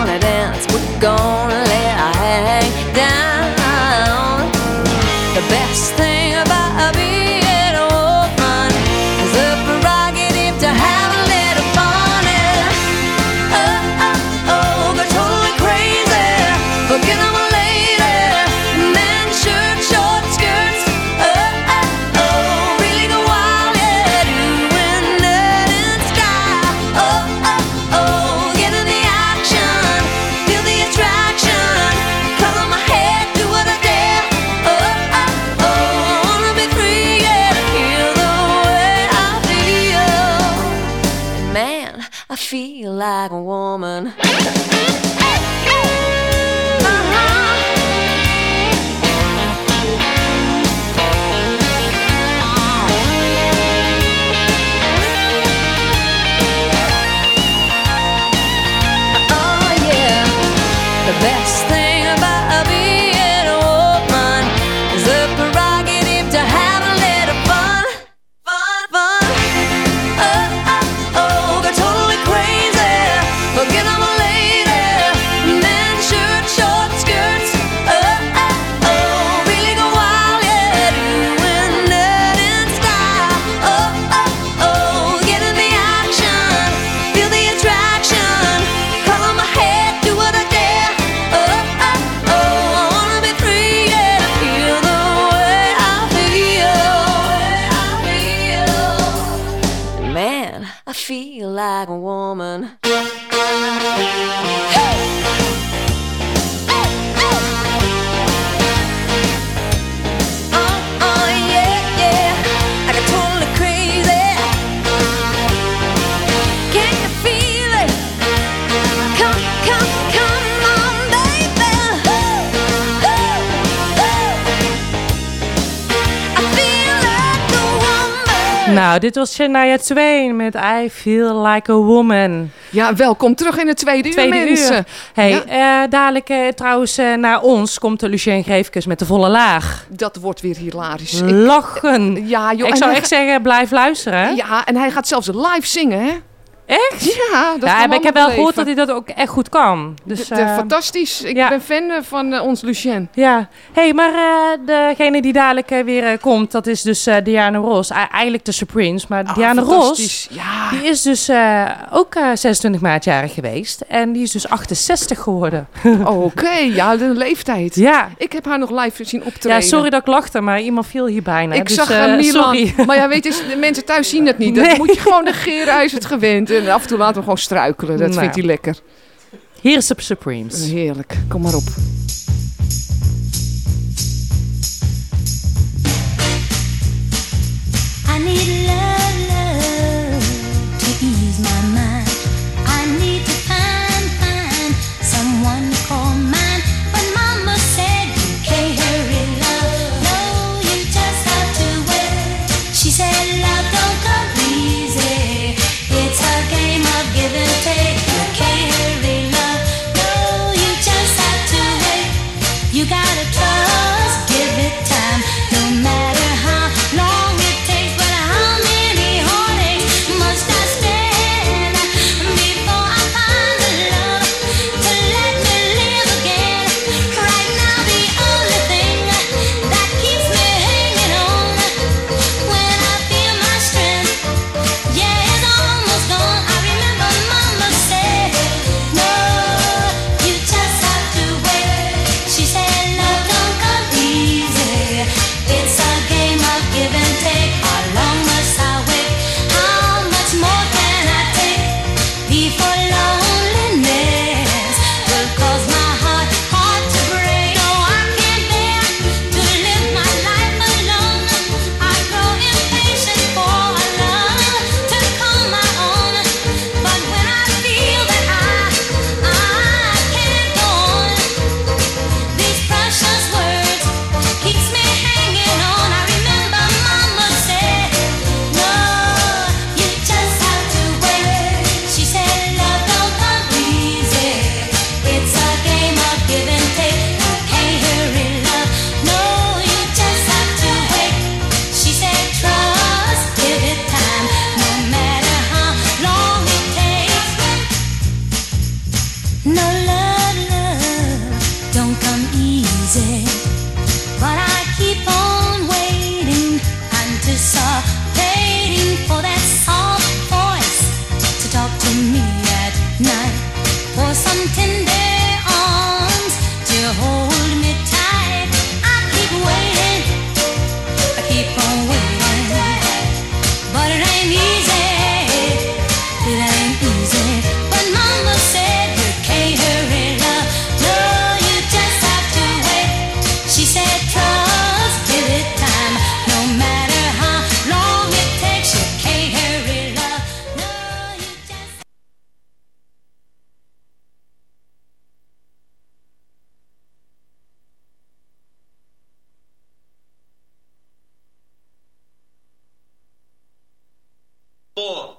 [SPEAKER 7] Nou, dit was Shania Twain met I Feel Like a Woman.
[SPEAKER 6] Ja, welkom terug in het tweede,
[SPEAKER 7] Tweede
[SPEAKER 6] uur, mensen.
[SPEAKER 7] uur. Hey,
[SPEAKER 6] Ja.
[SPEAKER 7] eh, dadelijk eh, trouwens eh, naar ons komt de Lucien Greefkes met de volle laag.
[SPEAKER 6] Dat wordt weer hilarisch. Ik-
[SPEAKER 7] Lachen.
[SPEAKER 6] ja, joh.
[SPEAKER 7] Ik zou echt zeggen, blijf luisteren.
[SPEAKER 6] Ja, en hij gaat zelfs live zingen, hè?
[SPEAKER 7] Echt?
[SPEAKER 6] Ja, dat
[SPEAKER 7] ja, maar ik heb wel gehoord dat hij dat ook echt goed kan. Dus,
[SPEAKER 6] De- de-
[SPEAKER 7] eh,
[SPEAKER 6] fantastisch. Ik
[SPEAKER 7] ja.
[SPEAKER 6] ben fan eh, van eh, ons Lucien.
[SPEAKER 7] Ja, hey, maar degene die dadelijk weer komt, dat is dus Diana Ross. Eigenlijk de Supremes, maar Diana Ross.
[SPEAKER 6] Ja.
[SPEAKER 7] die is dus ook eh, 26 maart jarig geweest. En die is dus 68 geworden.
[SPEAKER 6] Oh, [LAUGHS] Oké, ja, de leeftijd.
[SPEAKER 7] Ja.
[SPEAKER 6] Ik heb haar nog live zien optreden.
[SPEAKER 7] Ja, sorry dat ik lachte, maar iemand viel hier bijna.
[SPEAKER 6] Ik
[SPEAKER 7] dus,
[SPEAKER 6] zag hem Milan.
[SPEAKER 7] Sorry.
[SPEAKER 6] Maar ja, weet je, de mensen thuis zien het niet. Dat [LAUGHS]
[SPEAKER 7] Nee.
[SPEAKER 6] moet je gewoon negeren. Hij is het gewend. En af en toe laten we gewoon struikelen. Dat
[SPEAKER 7] Nou.
[SPEAKER 6] vindt hij lekker.
[SPEAKER 7] Hier is de Supremes.
[SPEAKER 6] Heerlijk. Kom maar op.
[SPEAKER 4] I need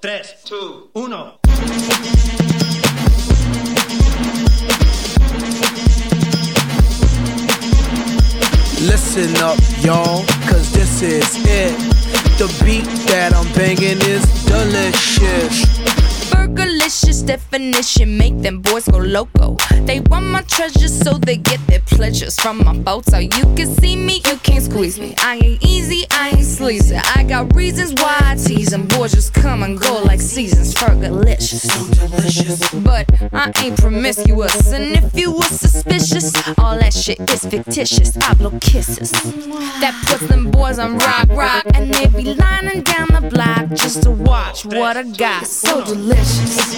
[SPEAKER 15] 5, 3, 2, uno.
[SPEAKER 16] Listen up, y'all, cause this is it. The beat that I'm banging is delicious.
[SPEAKER 9] Burgerlicious definition make them boys go loco. They want my treasures so they get their pleasures from my boat. So you can see me, you can't squeeze me. I ain't easy, I ain't sleazy. I got reasons why I tease them. Boys just come and go like seasons. Fergalicious, so delicious. But I ain't promiscuous, and if you were suspicious, all that shit is fictitious. I blow kisses. That puts them boys on rock, rock, and they be lining down the block just to watch what I got. So delicious.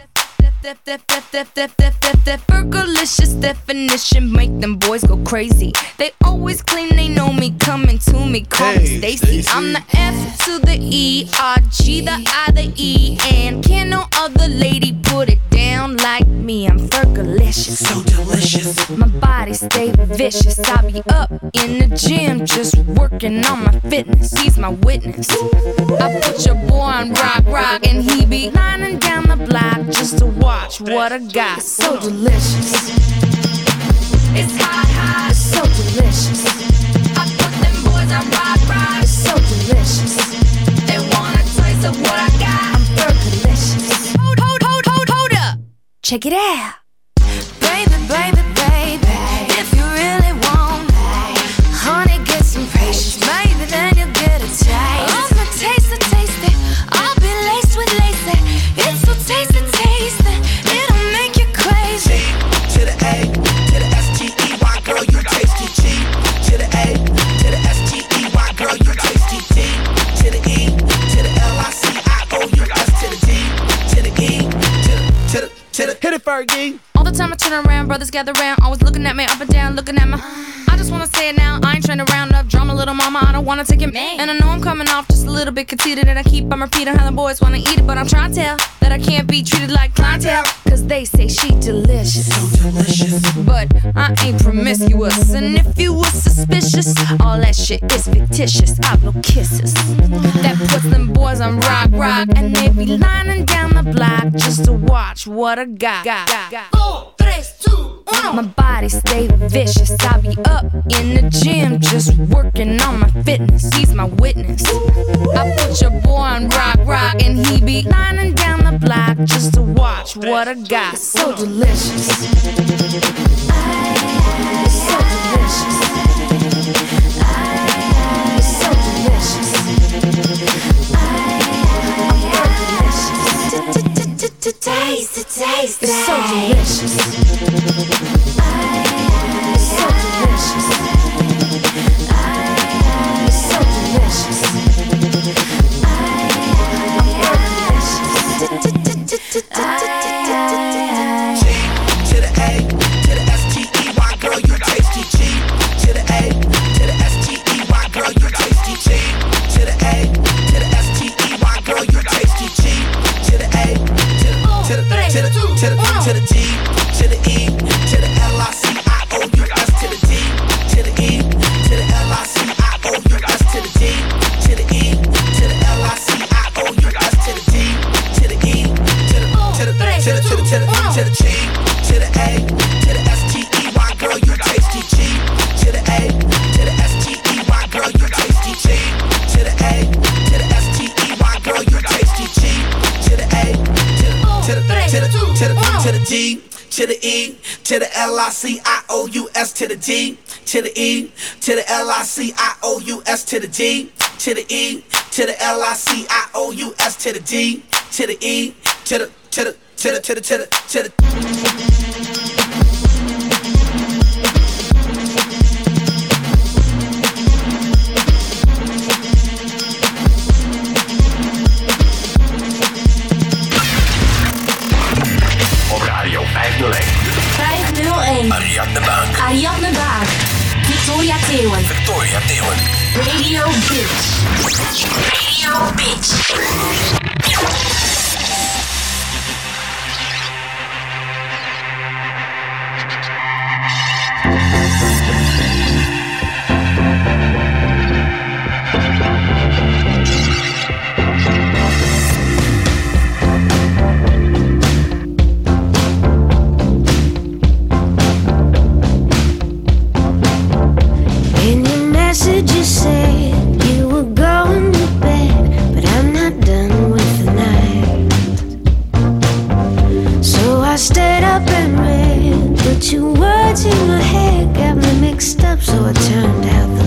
[SPEAKER 9] Def, def. Fergalicious definition make them boys go crazy. They always claim they know me, coming to me, call me Stacy. I'm the F to the E, R G the I the E, and can no other lady put it down like me. I'm fergalicious, so delicious. My body stay vicious. I be up in the gym, just working on my fitness. He's my witness. I put your boy on rock, rock, and he be lining down the block just to walk watch what I got. So delicious. It's hot, hot, so delicious. I put them boys on rock, rock, so delicious. They want a taste of what I got. I'm Fergalicious. Hold, hold, hold, hold, hold up. Check it out. Baby, baby, baby,
[SPEAKER 17] Hit it, Fergie.
[SPEAKER 9] All the time I turn around, brothers gather round, always looking at me up and down, looking at my. I just wanna say it now, I ain't trying to round up drama, little mama. I don't wanna take it, Man. and I know I'm coming off just a little bit conceited, and I keep on repeating how the boys wanna eat it, but I'm trying to tell that I can't be treated like clientele, cause they say she delicious. So delicious. But I ain't promiscuous, and if you was suspicious, all that shit is fictitious. I blow kisses. That puts them boys on rock, rock, and they be lining down the block just to watch what I got. got, got. My body stay vicious. I be up in the gym just working on my fitness. He's my witness. I put your boy on rock, rock, and he be lining down the block just to watch what I got. So delicious. So delicious. So delicious. Today's the day. so delicious. It's so delicious. So delicious.
[SPEAKER 17] To the L I C I O U S to the D to the E to the L I C I O U S to the D to the E to the to the to the to the to the to the
[SPEAKER 8] Radio
[SPEAKER 3] Bitch. Radio Bitch.
[SPEAKER 13] But your words in my head got me mixed up, so I turned out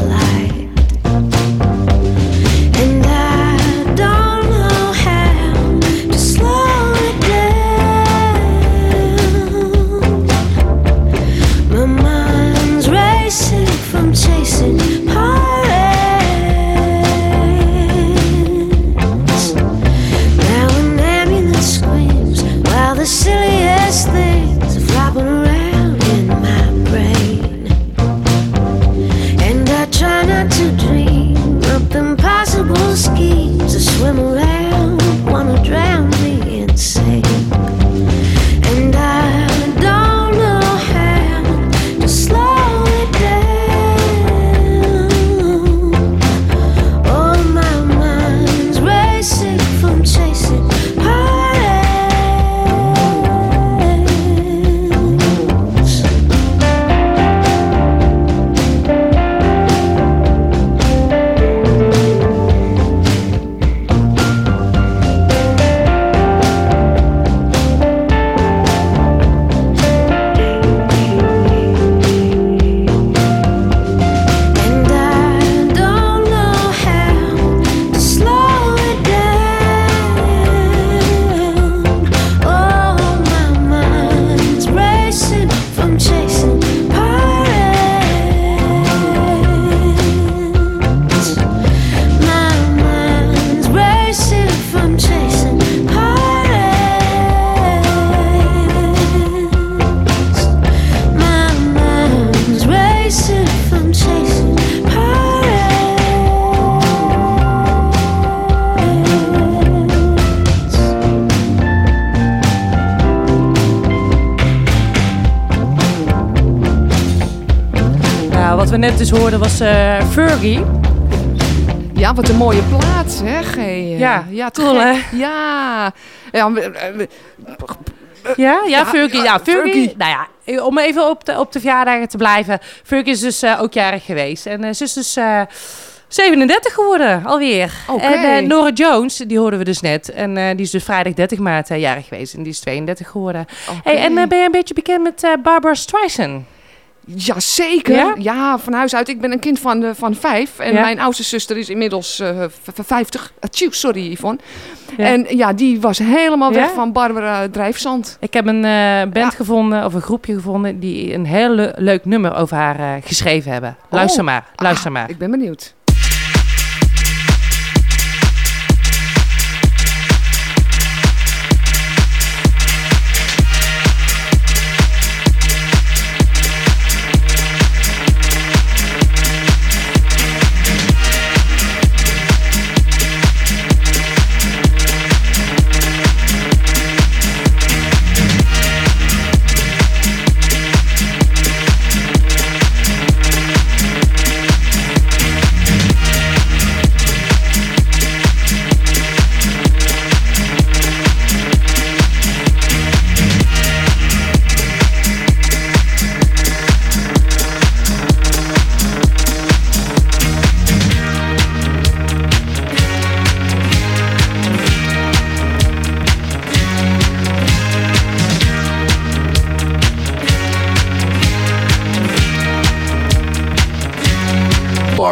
[SPEAKER 7] net dus hoorden was eh Fergie.
[SPEAKER 6] Ja, wat een mooie plaats, hè? G.
[SPEAKER 7] Ja,
[SPEAKER 6] ja
[SPEAKER 7] cool, hè?
[SPEAKER 6] Ja. eh,
[SPEAKER 7] Ja, ja,
[SPEAKER 6] Ja,
[SPEAKER 7] Fergie.
[SPEAKER 6] ja,
[SPEAKER 7] Fergie. Nou ja, om even op de, op de verjaardagen te blijven. Fergie is dus eh, ook jarig geweest. En eh, ze is dus eh, 37 geworden, alweer.
[SPEAKER 6] Oké.
[SPEAKER 7] En eh, Nora Jones, die hoorden we dus net. En eh, die is dus vrijdag 30 maart eh, jarig geweest. En die is 32 geworden. Hey, en eh, ben je een beetje bekend met eh, Barbara Streisand?
[SPEAKER 6] Jazeker.
[SPEAKER 7] Ja?
[SPEAKER 6] Ja? van huis uit. Ik ben een kind van, eh, van vijf. En
[SPEAKER 7] Ja?
[SPEAKER 6] mijn oudste zuster is inmiddels eh, v- v- 50. Tjoe, sorry Yvonne.
[SPEAKER 7] Ja.
[SPEAKER 6] En ja, die was helemaal weg van Barbara Drijfzand.
[SPEAKER 7] Ik heb een eh, band gevonden, of een groepje gevonden, die een heel le- leuk nummer over haar geschreven hebben. Luister
[SPEAKER 6] Oh.
[SPEAKER 7] maar, luister
[SPEAKER 6] Ah,
[SPEAKER 7] maar.
[SPEAKER 6] Ik ben benieuwd.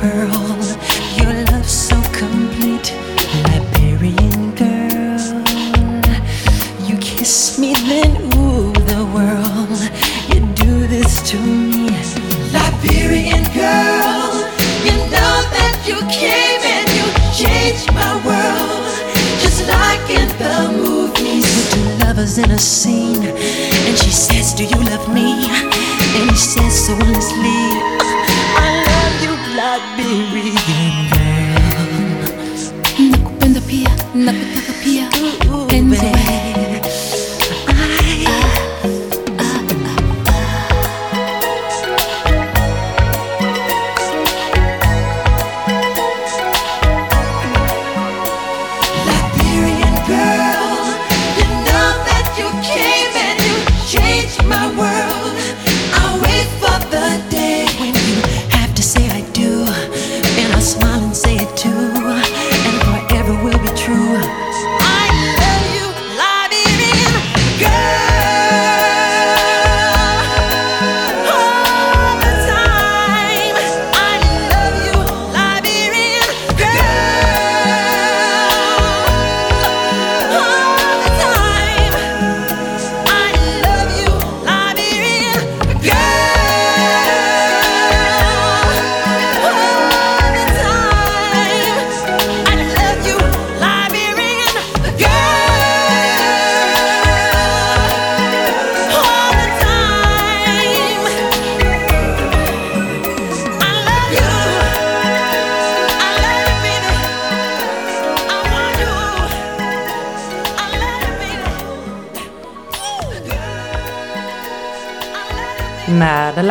[SPEAKER 18] Pearl. Your love so complete. Liberian girl, you kiss me, then ooh, the world. You do this to me. Liberian girl, you know that you came and you changed my world. Just like in the movies. Two lovers in a scene. And she says, Do you love me? And he says so honestly,
[SPEAKER 7] regain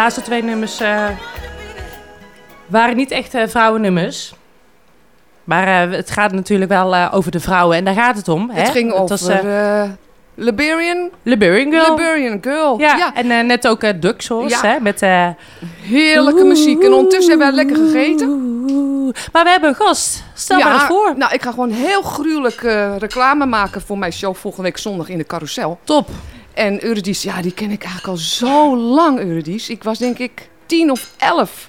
[SPEAKER 7] laatste twee nummers eh, waren niet echt eh, vrouwennummers. Maar eh, het gaat natuurlijk wel over de vrouwen en daar gaat het om.
[SPEAKER 6] Het
[SPEAKER 7] hè?
[SPEAKER 6] ging over
[SPEAKER 7] was,
[SPEAKER 6] Liberian,
[SPEAKER 7] Liberian Girl.
[SPEAKER 6] Liberian Girl.
[SPEAKER 7] Ja, en net ook uh, Duck Sauce,
[SPEAKER 6] Ja.
[SPEAKER 7] hè, met...
[SPEAKER 6] Heerlijke muziek. En ondertussen hebben wij lekker gegeten.
[SPEAKER 7] Maar we hebben een gast. Stel maar eens voor.
[SPEAKER 6] Nou, ik ga gewoon heel gruwelijk reclame maken voor mijn show volgende week zondag in de carousel.
[SPEAKER 7] Top.
[SPEAKER 6] En Eurydice, ja, die ken ik eigenlijk al zo lang, Eurydice. Ik was denk ik tien of elf.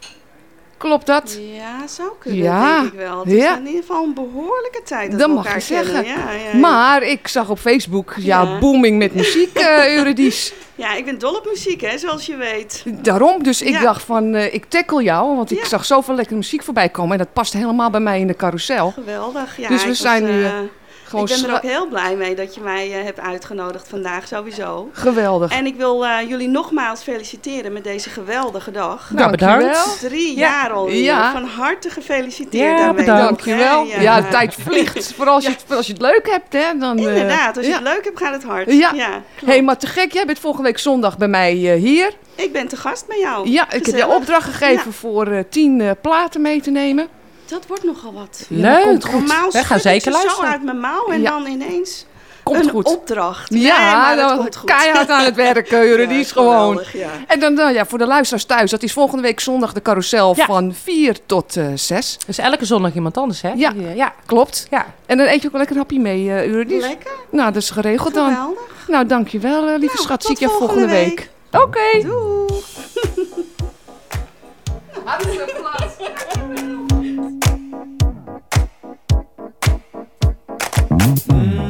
[SPEAKER 6] Klopt dat?
[SPEAKER 19] Ja, zou kunnen,
[SPEAKER 6] Ja.
[SPEAKER 19] denk ik wel. Het is in ieder geval een behoorlijke tijd dat,
[SPEAKER 6] Dat mag je zeggen.
[SPEAKER 19] Ja, ja.
[SPEAKER 6] Maar ik zag op Facebook, ja, booming met muziek, [LAUGHS] eh Eurydice.
[SPEAKER 19] Ja, ik ben dol op muziek, hè, zoals je weet.
[SPEAKER 6] Daarom, dus ik dacht van, eh, ik tackle jou, want ik zag zoveel lekkere muziek voorbij komen. En dat past helemaal bij mij in de carousel.
[SPEAKER 19] Geweldig. Ja,
[SPEAKER 6] dus we zijn nu
[SPEAKER 19] eh,
[SPEAKER 6] gewoon
[SPEAKER 19] ik ben er ook heel blij mee dat je mij eh, hebt uitgenodigd vandaag, sowieso.
[SPEAKER 6] Geweldig.
[SPEAKER 19] En ik wil eh, jullie nogmaals feliciteren met deze geweldige dag.
[SPEAKER 7] Nou, bedankt.
[SPEAKER 19] Drie
[SPEAKER 6] Ja.
[SPEAKER 19] jaar al.
[SPEAKER 6] Ja.
[SPEAKER 19] Van harte gefeliciteerd
[SPEAKER 7] Ja,
[SPEAKER 19] daarmee.
[SPEAKER 7] bedankt.
[SPEAKER 6] Dankjewel.
[SPEAKER 19] Ja,
[SPEAKER 6] Ja, de tijd vliegt. [LAUGHS] Vooral als, je, het- als je het leuk hebt, hè. Dan, eh,
[SPEAKER 19] Inderdaad, als je
[SPEAKER 6] ja.
[SPEAKER 19] het leuk hebt, gaat het hard.
[SPEAKER 6] Ja.
[SPEAKER 19] ja
[SPEAKER 6] Hé, hey, maar te gek. Jij bent volgende week zondag bij mij eh, hier.
[SPEAKER 19] Ik ben te gast bij jou.
[SPEAKER 6] Ja, ik heb je opdracht gegeven
[SPEAKER 19] Ja.
[SPEAKER 6] voor eh, tien eh, platen mee te nemen.
[SPEAKER 19] Dat wordt nogal wat.
[SPEAKER 6] Ja, dat komt goed.
[SPEAKER 7] We gaan zeker
[SPEAKER 19] ze zo
[SPEAKER 7] luisteren.
[SPEAKER 19] uit mijn mouw en
[SPEAKER 6] Ja.
[SPEAKER 19] dan ineens
[SPEAKER 6] Komt
[SPEAKER 19] een
[SPEAKER 6] goed.
[SPEAKER 19] opdracht.
[SPEAKER 6] Ja,
[SPEAKER 19] nee, maar dat
[SPEAKER 6] dan
[SPEAKER 19] komt goed.
[SPEAKER 6] keihard aan het [LAUGHS] werken, Eurydice, gewoon.
[SPEAKER 19] geweldig, ja.
[SPEAKER 6] En dan nou ja, voor de luisteraars thuis, dat is volgende week zondag de carousel
[SPEAKER 7] Ja.
[SPEAKER 6] van 4 tot eh 6.
[SPEAKER 7] Dus elke zondag iemand anders, hè?
[SPEAKER 6] Ja.
[SPEAKER 7] Eh, ja.
[SPEAKER 6] Klopt.
[SPEAKER 7] Ja.
[SPEAKER 6] En dan eet je ook wel lekker een hapje mee, eh Eurydice.
[SPEAKER 19] Lekker.
[SPEAKER 6] Nou, dat is geregeld dan.
[SPEAKER 19] Geweldig.
[SPEAKER 6] Nou, dankjewel, eh, lieve
[SPEAKER 19] Nou,
[SPEAKER 6] schat. Zie ik je
[SPEAKER 19] volgende week.
[SPEAKER 6] week. Oké.
[SPEAKER 19] Doei. [LAUGHS]
[SPEAKER 1] Mm.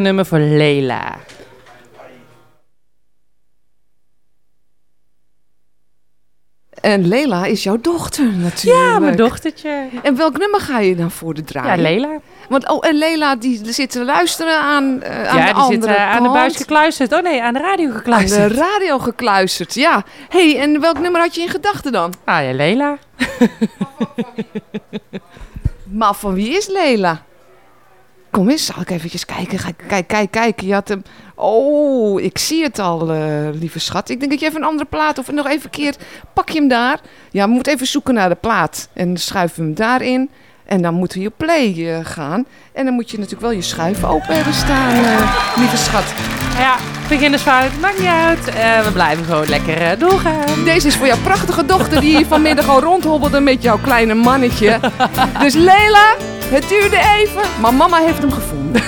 [SPEAKER 7] Nummer voor Leila.
[SPEAKER 6] En Lela is jouw dochter natuurlijk.
[SPEAKER 7] Ja, mijn dochtertje.
[SPEAKER 6] En welk nummer ga je dan voor de draaien?
[SPEAKER 7] Ja, Lela.
[SPEAKER 6] Want, oh, en Lela die zit te luisteren aan, eh, aan
[SPEAKER 7] ja,
[SPEAKER 6] de
[SPEAKER 7] die zit
[SPEAKER 6] andere
[SPEAKER 7] eh, aan de buis gekluisterd. Oh nee, aan de radio
[SPEAKER 6] Aan
[SPEAKER 7] gekluisterd.
[SPEAKER 6] de radio gekluisterd, ja. hey, en welk nummer had je in gedachten dan?
[SPEAKER 7] Ah ja, Lela. [LAUGHS]
[SPEAKER 6] Maar van wie is Lela? Kom eens, zal ik eventjes kijken. Ga- Kijk, kijk, kijk. Je had hem... Oh, ik zie het al, eh, lieve schat. Ik denk dat je even een andere plaat... Of nog even keer... Pak je hem daar. Ja, we moeten even zoeken naar de plaat. En we hem daarin. En dan moeten we op play eh, gaan. En dan moet je natuurlijk wel je schuif open hebben staan, eh, lieve schat.
[SPEAKER 7] Ja, beginnersfout, maakt niet uit. Eh, we blijven gewoon lekker doorgaan.
[SPEAKER 6] Deze is voor jouw prachtige dochter die hier vanmiddag al rondhobbelde met jouw kleine mannetje. Dus Lela, het duurde even, maar mama heeft hem gevonden.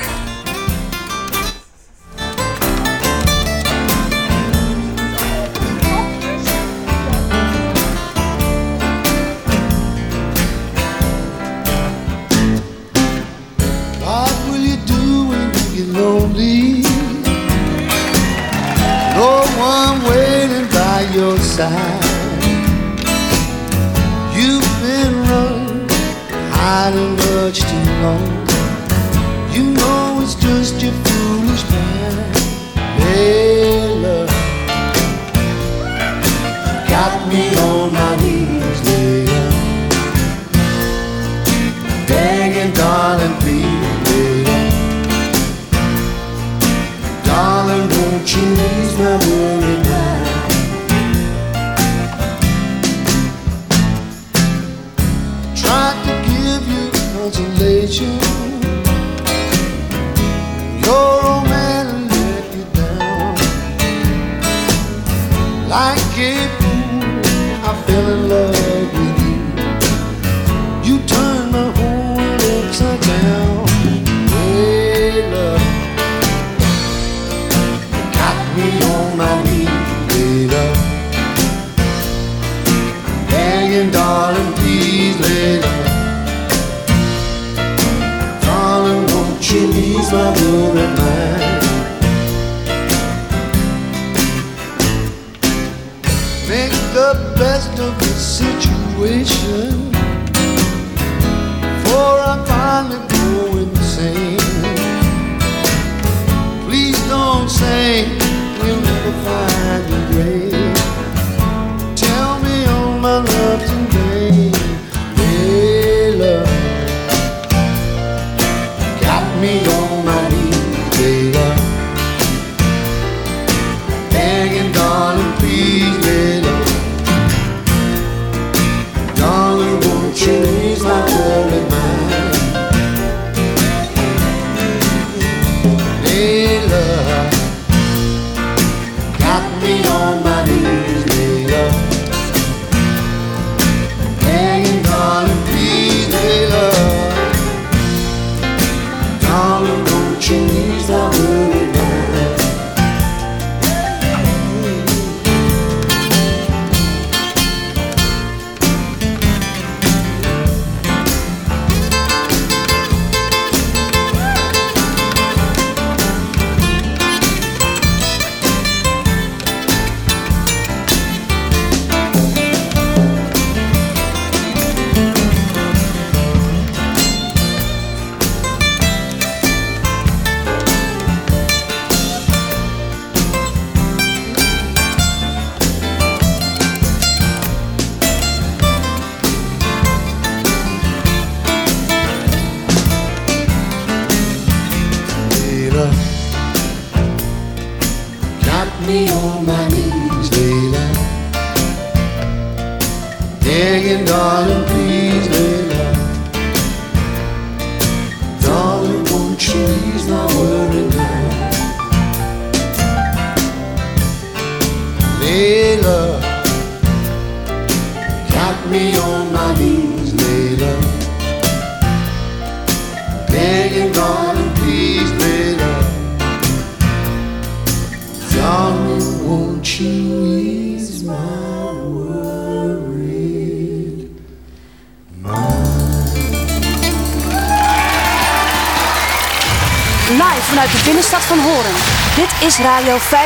[SPEAKER 2] Side. You've been running, hiding much too long. You know it's just your foolish mind. Layla, got me on my knees, Layla. Begging, darling, please, Layla. Darling, won't you ease my worry consolation. Your old man let you down. Like fool, I fell in love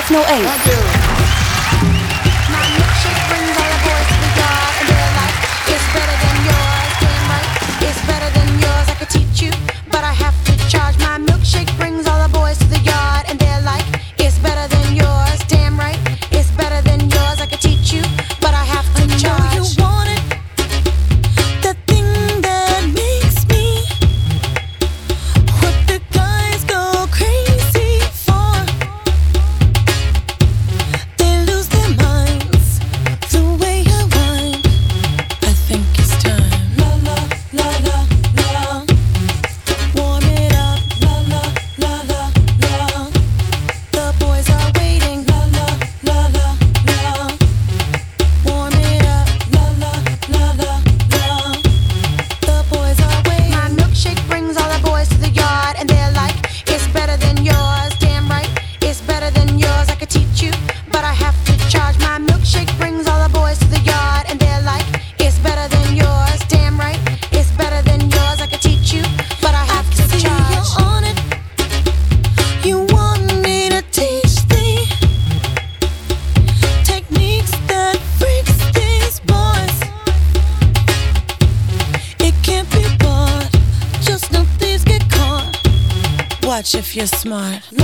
[SPEAKER 20] Techno 8. Smart.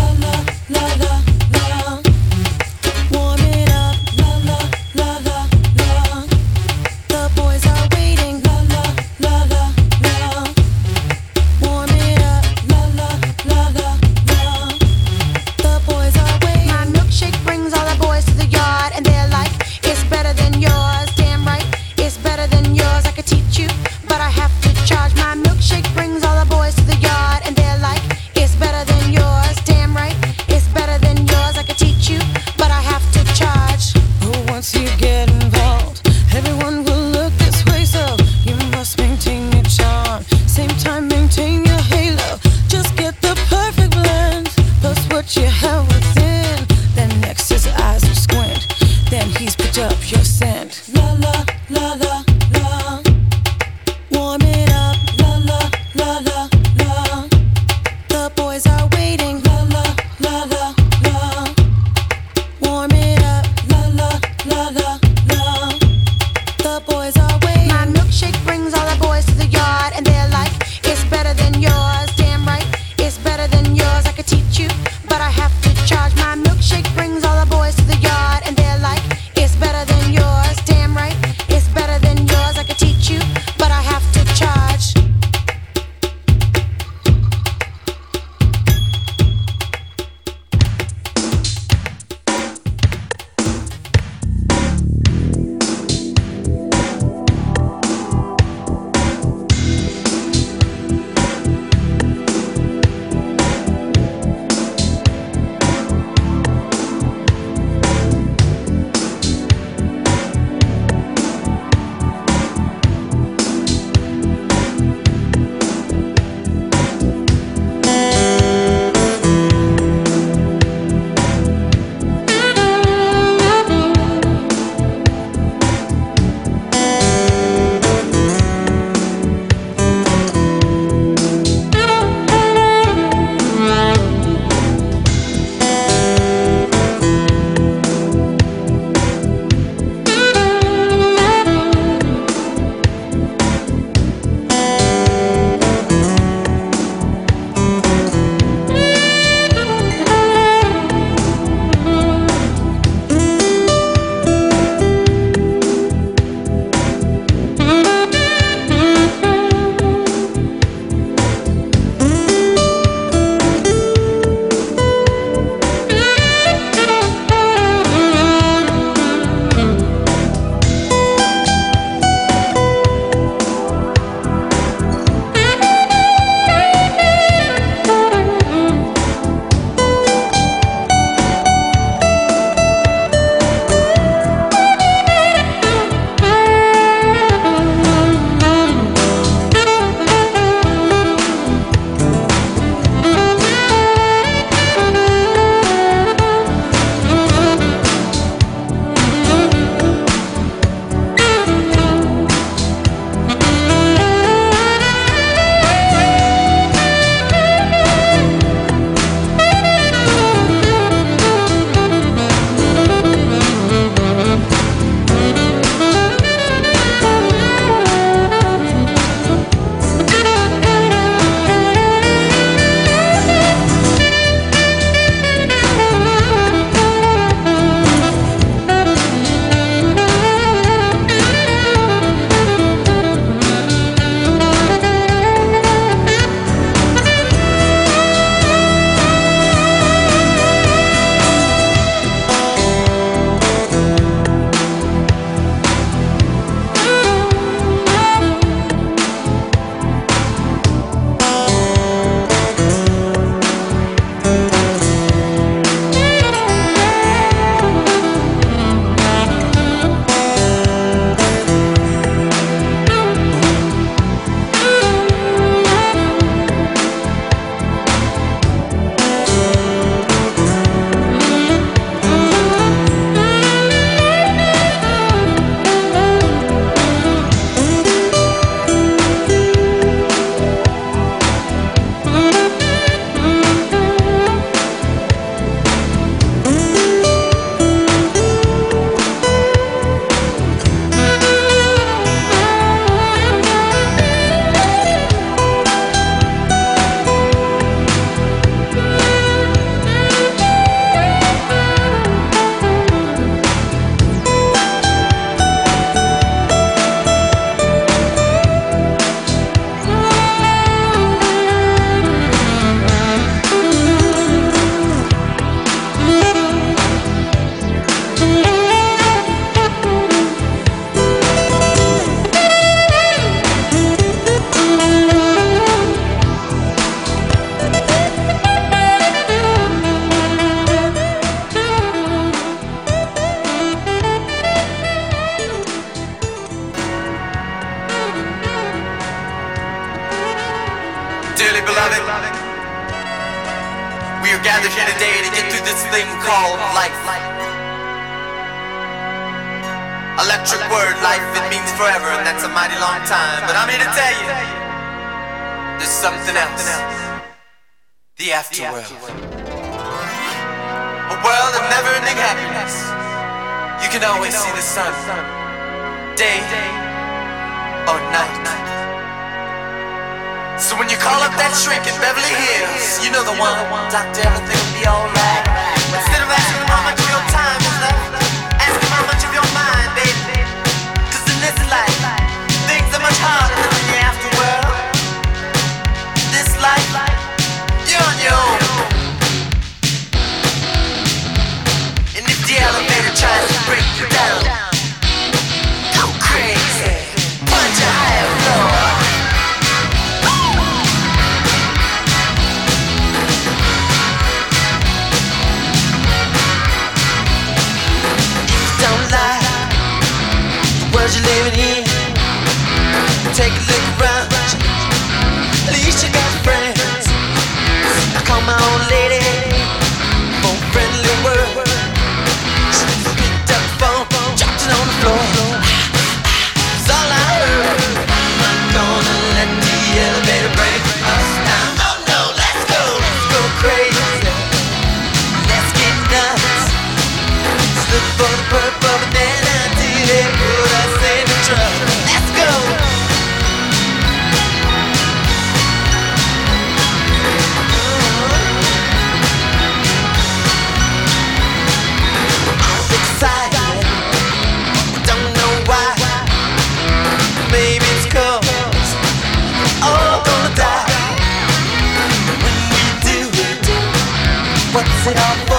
[SPEAKER 20] with all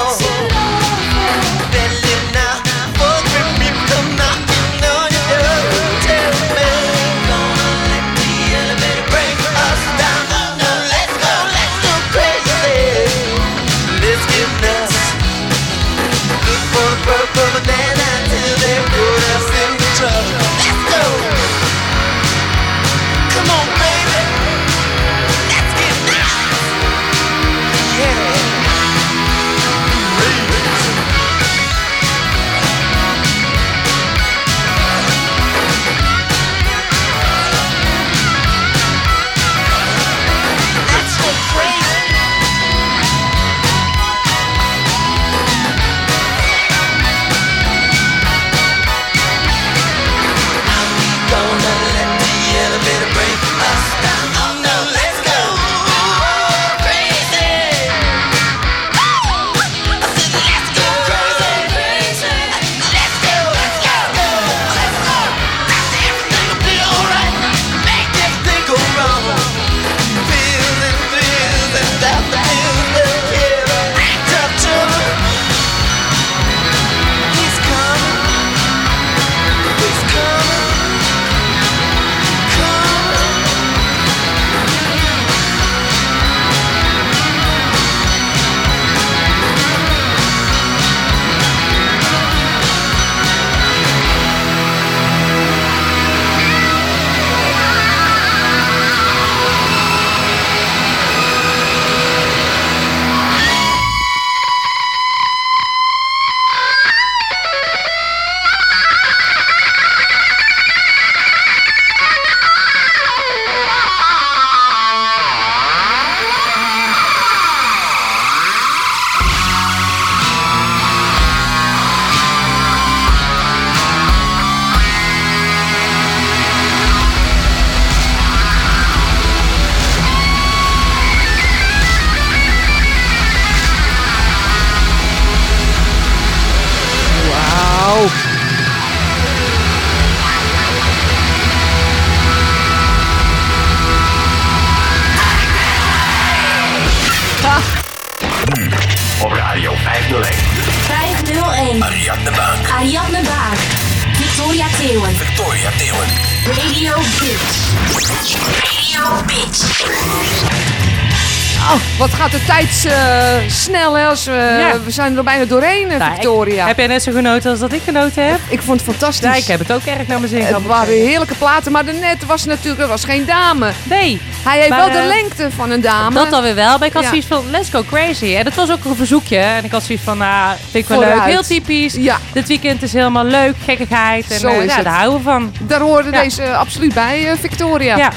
[SPEAKER 21] we,
[SPEAKER 7] Ja.
[SPEAKER 6] we zijn er bijna doorheen, eh,
[SPEAKER 7] Nou, ik-
[SPEAKER 6] Victoria.
[SPEAKER 7] heb jij net zo genoten als dat ik genoten heb?
[SPEAKER 6] Ik vond het fantastisch.
[SPEAKER 7] Ja, ik heb het ook erg naar mijn zin gehad.
[SPEAKER 6] Het waren heerlijke platen, maar daarnet was natuurlijk er was geen dame.
[SPEAKER 7] Nee.
[SPEAKER 6] Hij heeft
[SPEAKER 7] Maar,
[SPEAKER 6] wel de
[SPEAKER 7] eh,
[SPEAKER 6] lengte van een dame.
[SPEAKER 7] Dat dan weer wel, maar ik had zoiets van, let's go crazy. En dat was ook een verzoekje. En ik had zoiets van, nou, vind ik wel
[SPEAKER 6] Vooruit.
[SPEAKER 7] leuk. Heel typisch.
[SPEAKER 6] Ja.
[SPEAKER 7] Dit weekend is helemaal leuk, gekkigheid. En
[SPEAKER 6] Zo
[SPEAKER 7] eh,
[SPEAKER 6] is
[SPEAKER 7] ja,
[SPEAKER 6] het.
[SPEAKER 7] daar houden we van.
[SPEAKER 6] Daar hoorde deze absoluut bij, Victoria.
[SPEAKER 7] Ja.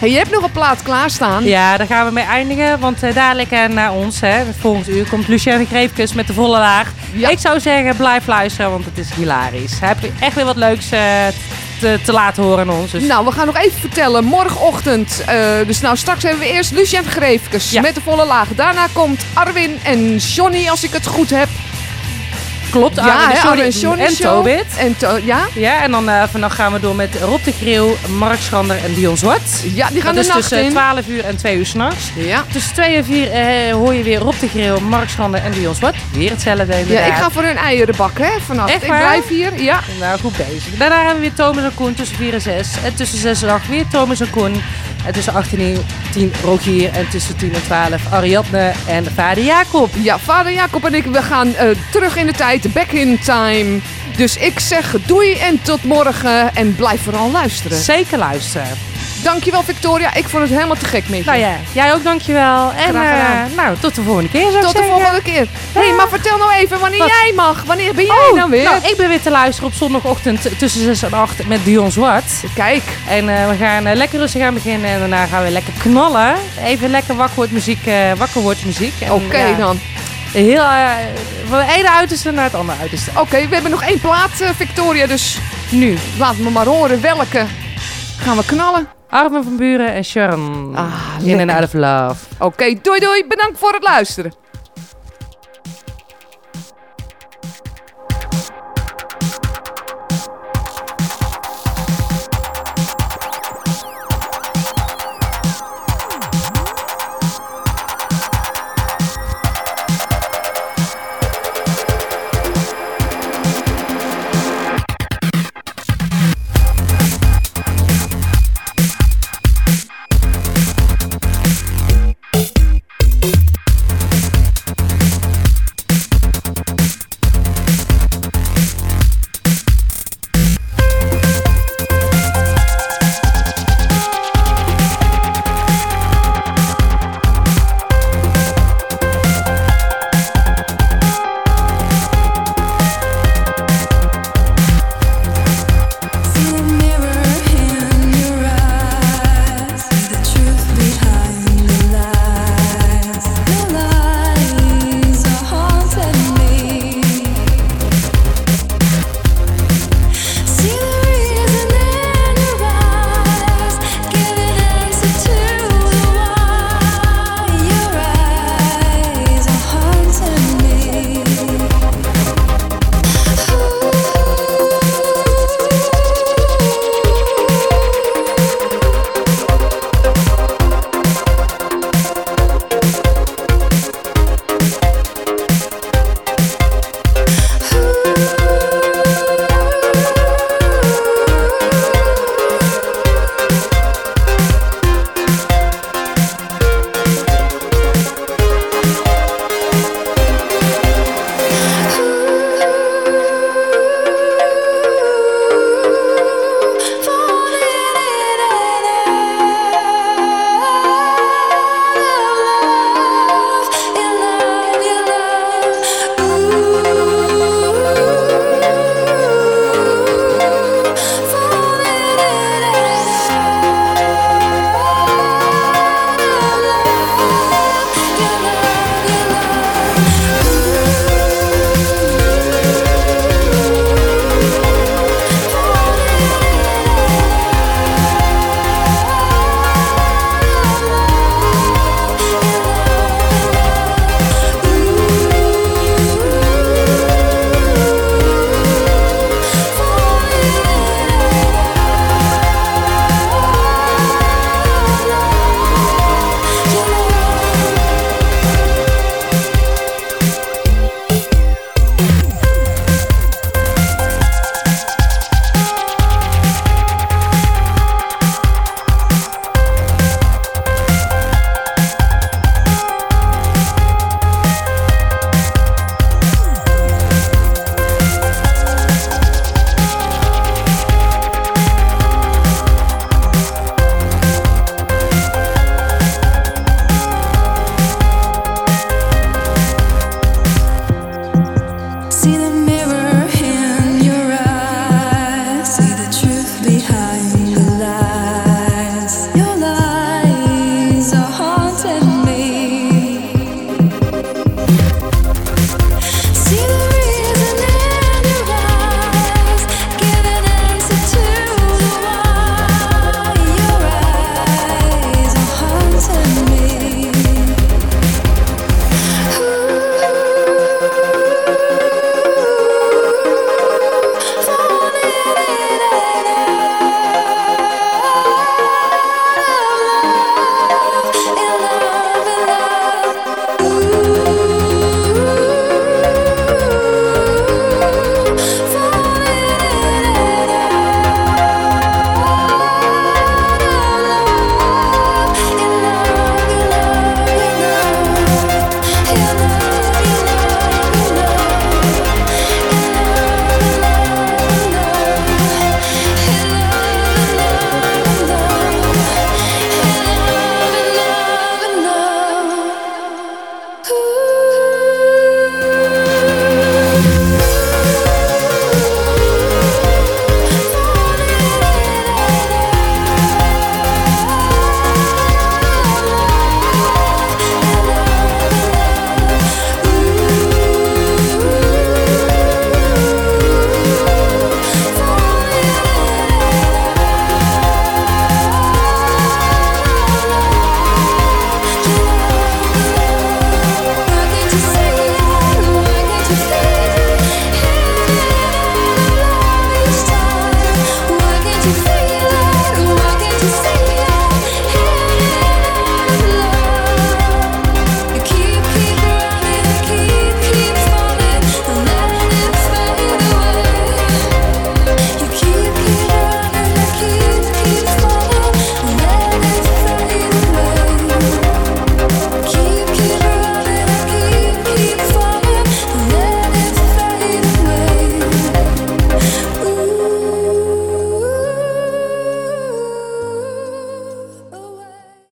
[SPEAKER 6] Hey, je hebt nog een plaat klaarstaan.
[SPEAKER 7] Ja, daar gaan we mee eindigen. Want eh, dadelijk naar ons, hè, volgend uur, komt Lucienne Greefkes met de volle laag. Ik zou zeggen, blijf luisteren, want het is hilarisch. Hij heeft echt weer wat leuks eh, te, te laten horen aan ons. Dus
[SPEAKER 6] Nou, we gaan nog even vertellen. Morgenochtend, eh, dus nou straks hebben we eerst Lucien Greefkes met de volle laag. Daarna komt Arwin en Johnny, als ik het goed heb.
[SPEAKER 7] Klopt,
[SPEAKER 6] ja,
[SPEAKER 7] Arwin en Johnny
[SPEAKER 6] en Johnny
[SPEAKER 7] en
[SPEAKER 6] show.
[SPEAKER 7] Tobit.
[SPEAKER 6] En to- ja?
[SPEAKER 7] Ja, en dan eh, vannacht gaan we door met Rob de Griel, Mark Schrander en Dion Zwart.
[SPEAKER 6] Ja, die gaan
[SPEAKER 7] Dat
[SPEAKER 6] de
[SPEAKER 7] is
[SPEAKER 6] nacht
[SPEAKER 7] tussen
[SPEAKER 6] in.
[SPEAKER 7] 12 uur en 2 uur s'nachts.
[SPEAKER 6] Ja.
[SPEAKER 7] Tussen 2 en 4 eh, hoor je weer Rob de Griel, Mark Schrander en Dion Zwart. Weer hetzelfde
[SPEAKER 6] Ja, ik ga voor hun eieren bakken, hè, vannacht.
[SPEAKER 7] Echt
[SPEAKER 6] ik blijf hier, ja.
[SPEAKER 7] Nou, goed bezig. Daarna hebben we weer Thomas en Koen tussen 4 en 6. En tussen 6 en 8 weer Thomas en Koen. En tussen 8 en 10 Rogier. En tussen 10 en 12 Ariadne en vader Jacob.
[SPEAKER 6] Ja, vader Jacob en ik, we gaan eh, terug in de tijd, back in time. Dus ik zeg doei en tot morgen en blijf vooral luisteren.
[SPEAKER 7] Zeker luisteren.
[SPEAKER 6] Dankjewel Victoria, ik vond het helemaal te gek met je.
[SPEAKER 7] Nou ja, jij ook dankjewel. En eh, nou, tot de volgende keer zou ik
[SPEAKER 6] Tot de volgende keer. Hé, hey, maar vertel nou even wanneer
[SPEAKER 7] Wat?
[SPEAKER 6] jij mag. Wanneer ben jij
[SPEAKER 7] Oh,
[SPEAKER 6] nou weer?
[SPEAKER 7] Nou, ik ben weer te luisteren op zondagochtend tussen 6 en 8 met Dion Zwart.
[SPEAKER 6] Kijk.
[SPEAKER 7] En eh, we gaan eh, lekker rustig aan beginnen en daarna gaan we lekker knallen. Even lekker wakker wordt muziek. wakker wordt muziek.
[SPEAKER 6] Oké
[SPEAKER 7] ja,
[SPEAKER 6] dan.
[SPEAKER 7] Heel, eh, van het ene uiterste naar het andere uiterste.
[SPEAKER 6] Oké, we hebben nog één plaat, eh, Victoria, dus nu laat me maar horen welke gaan we knallen.
[SPEAKER 7] Armin van Buren en Sharon.
[SPEAKER 6] Ah,
[SPEAKER 7] In and out of love.
[SPEAKER 6] Oké, doei doei. Bedankt voor het luisteren.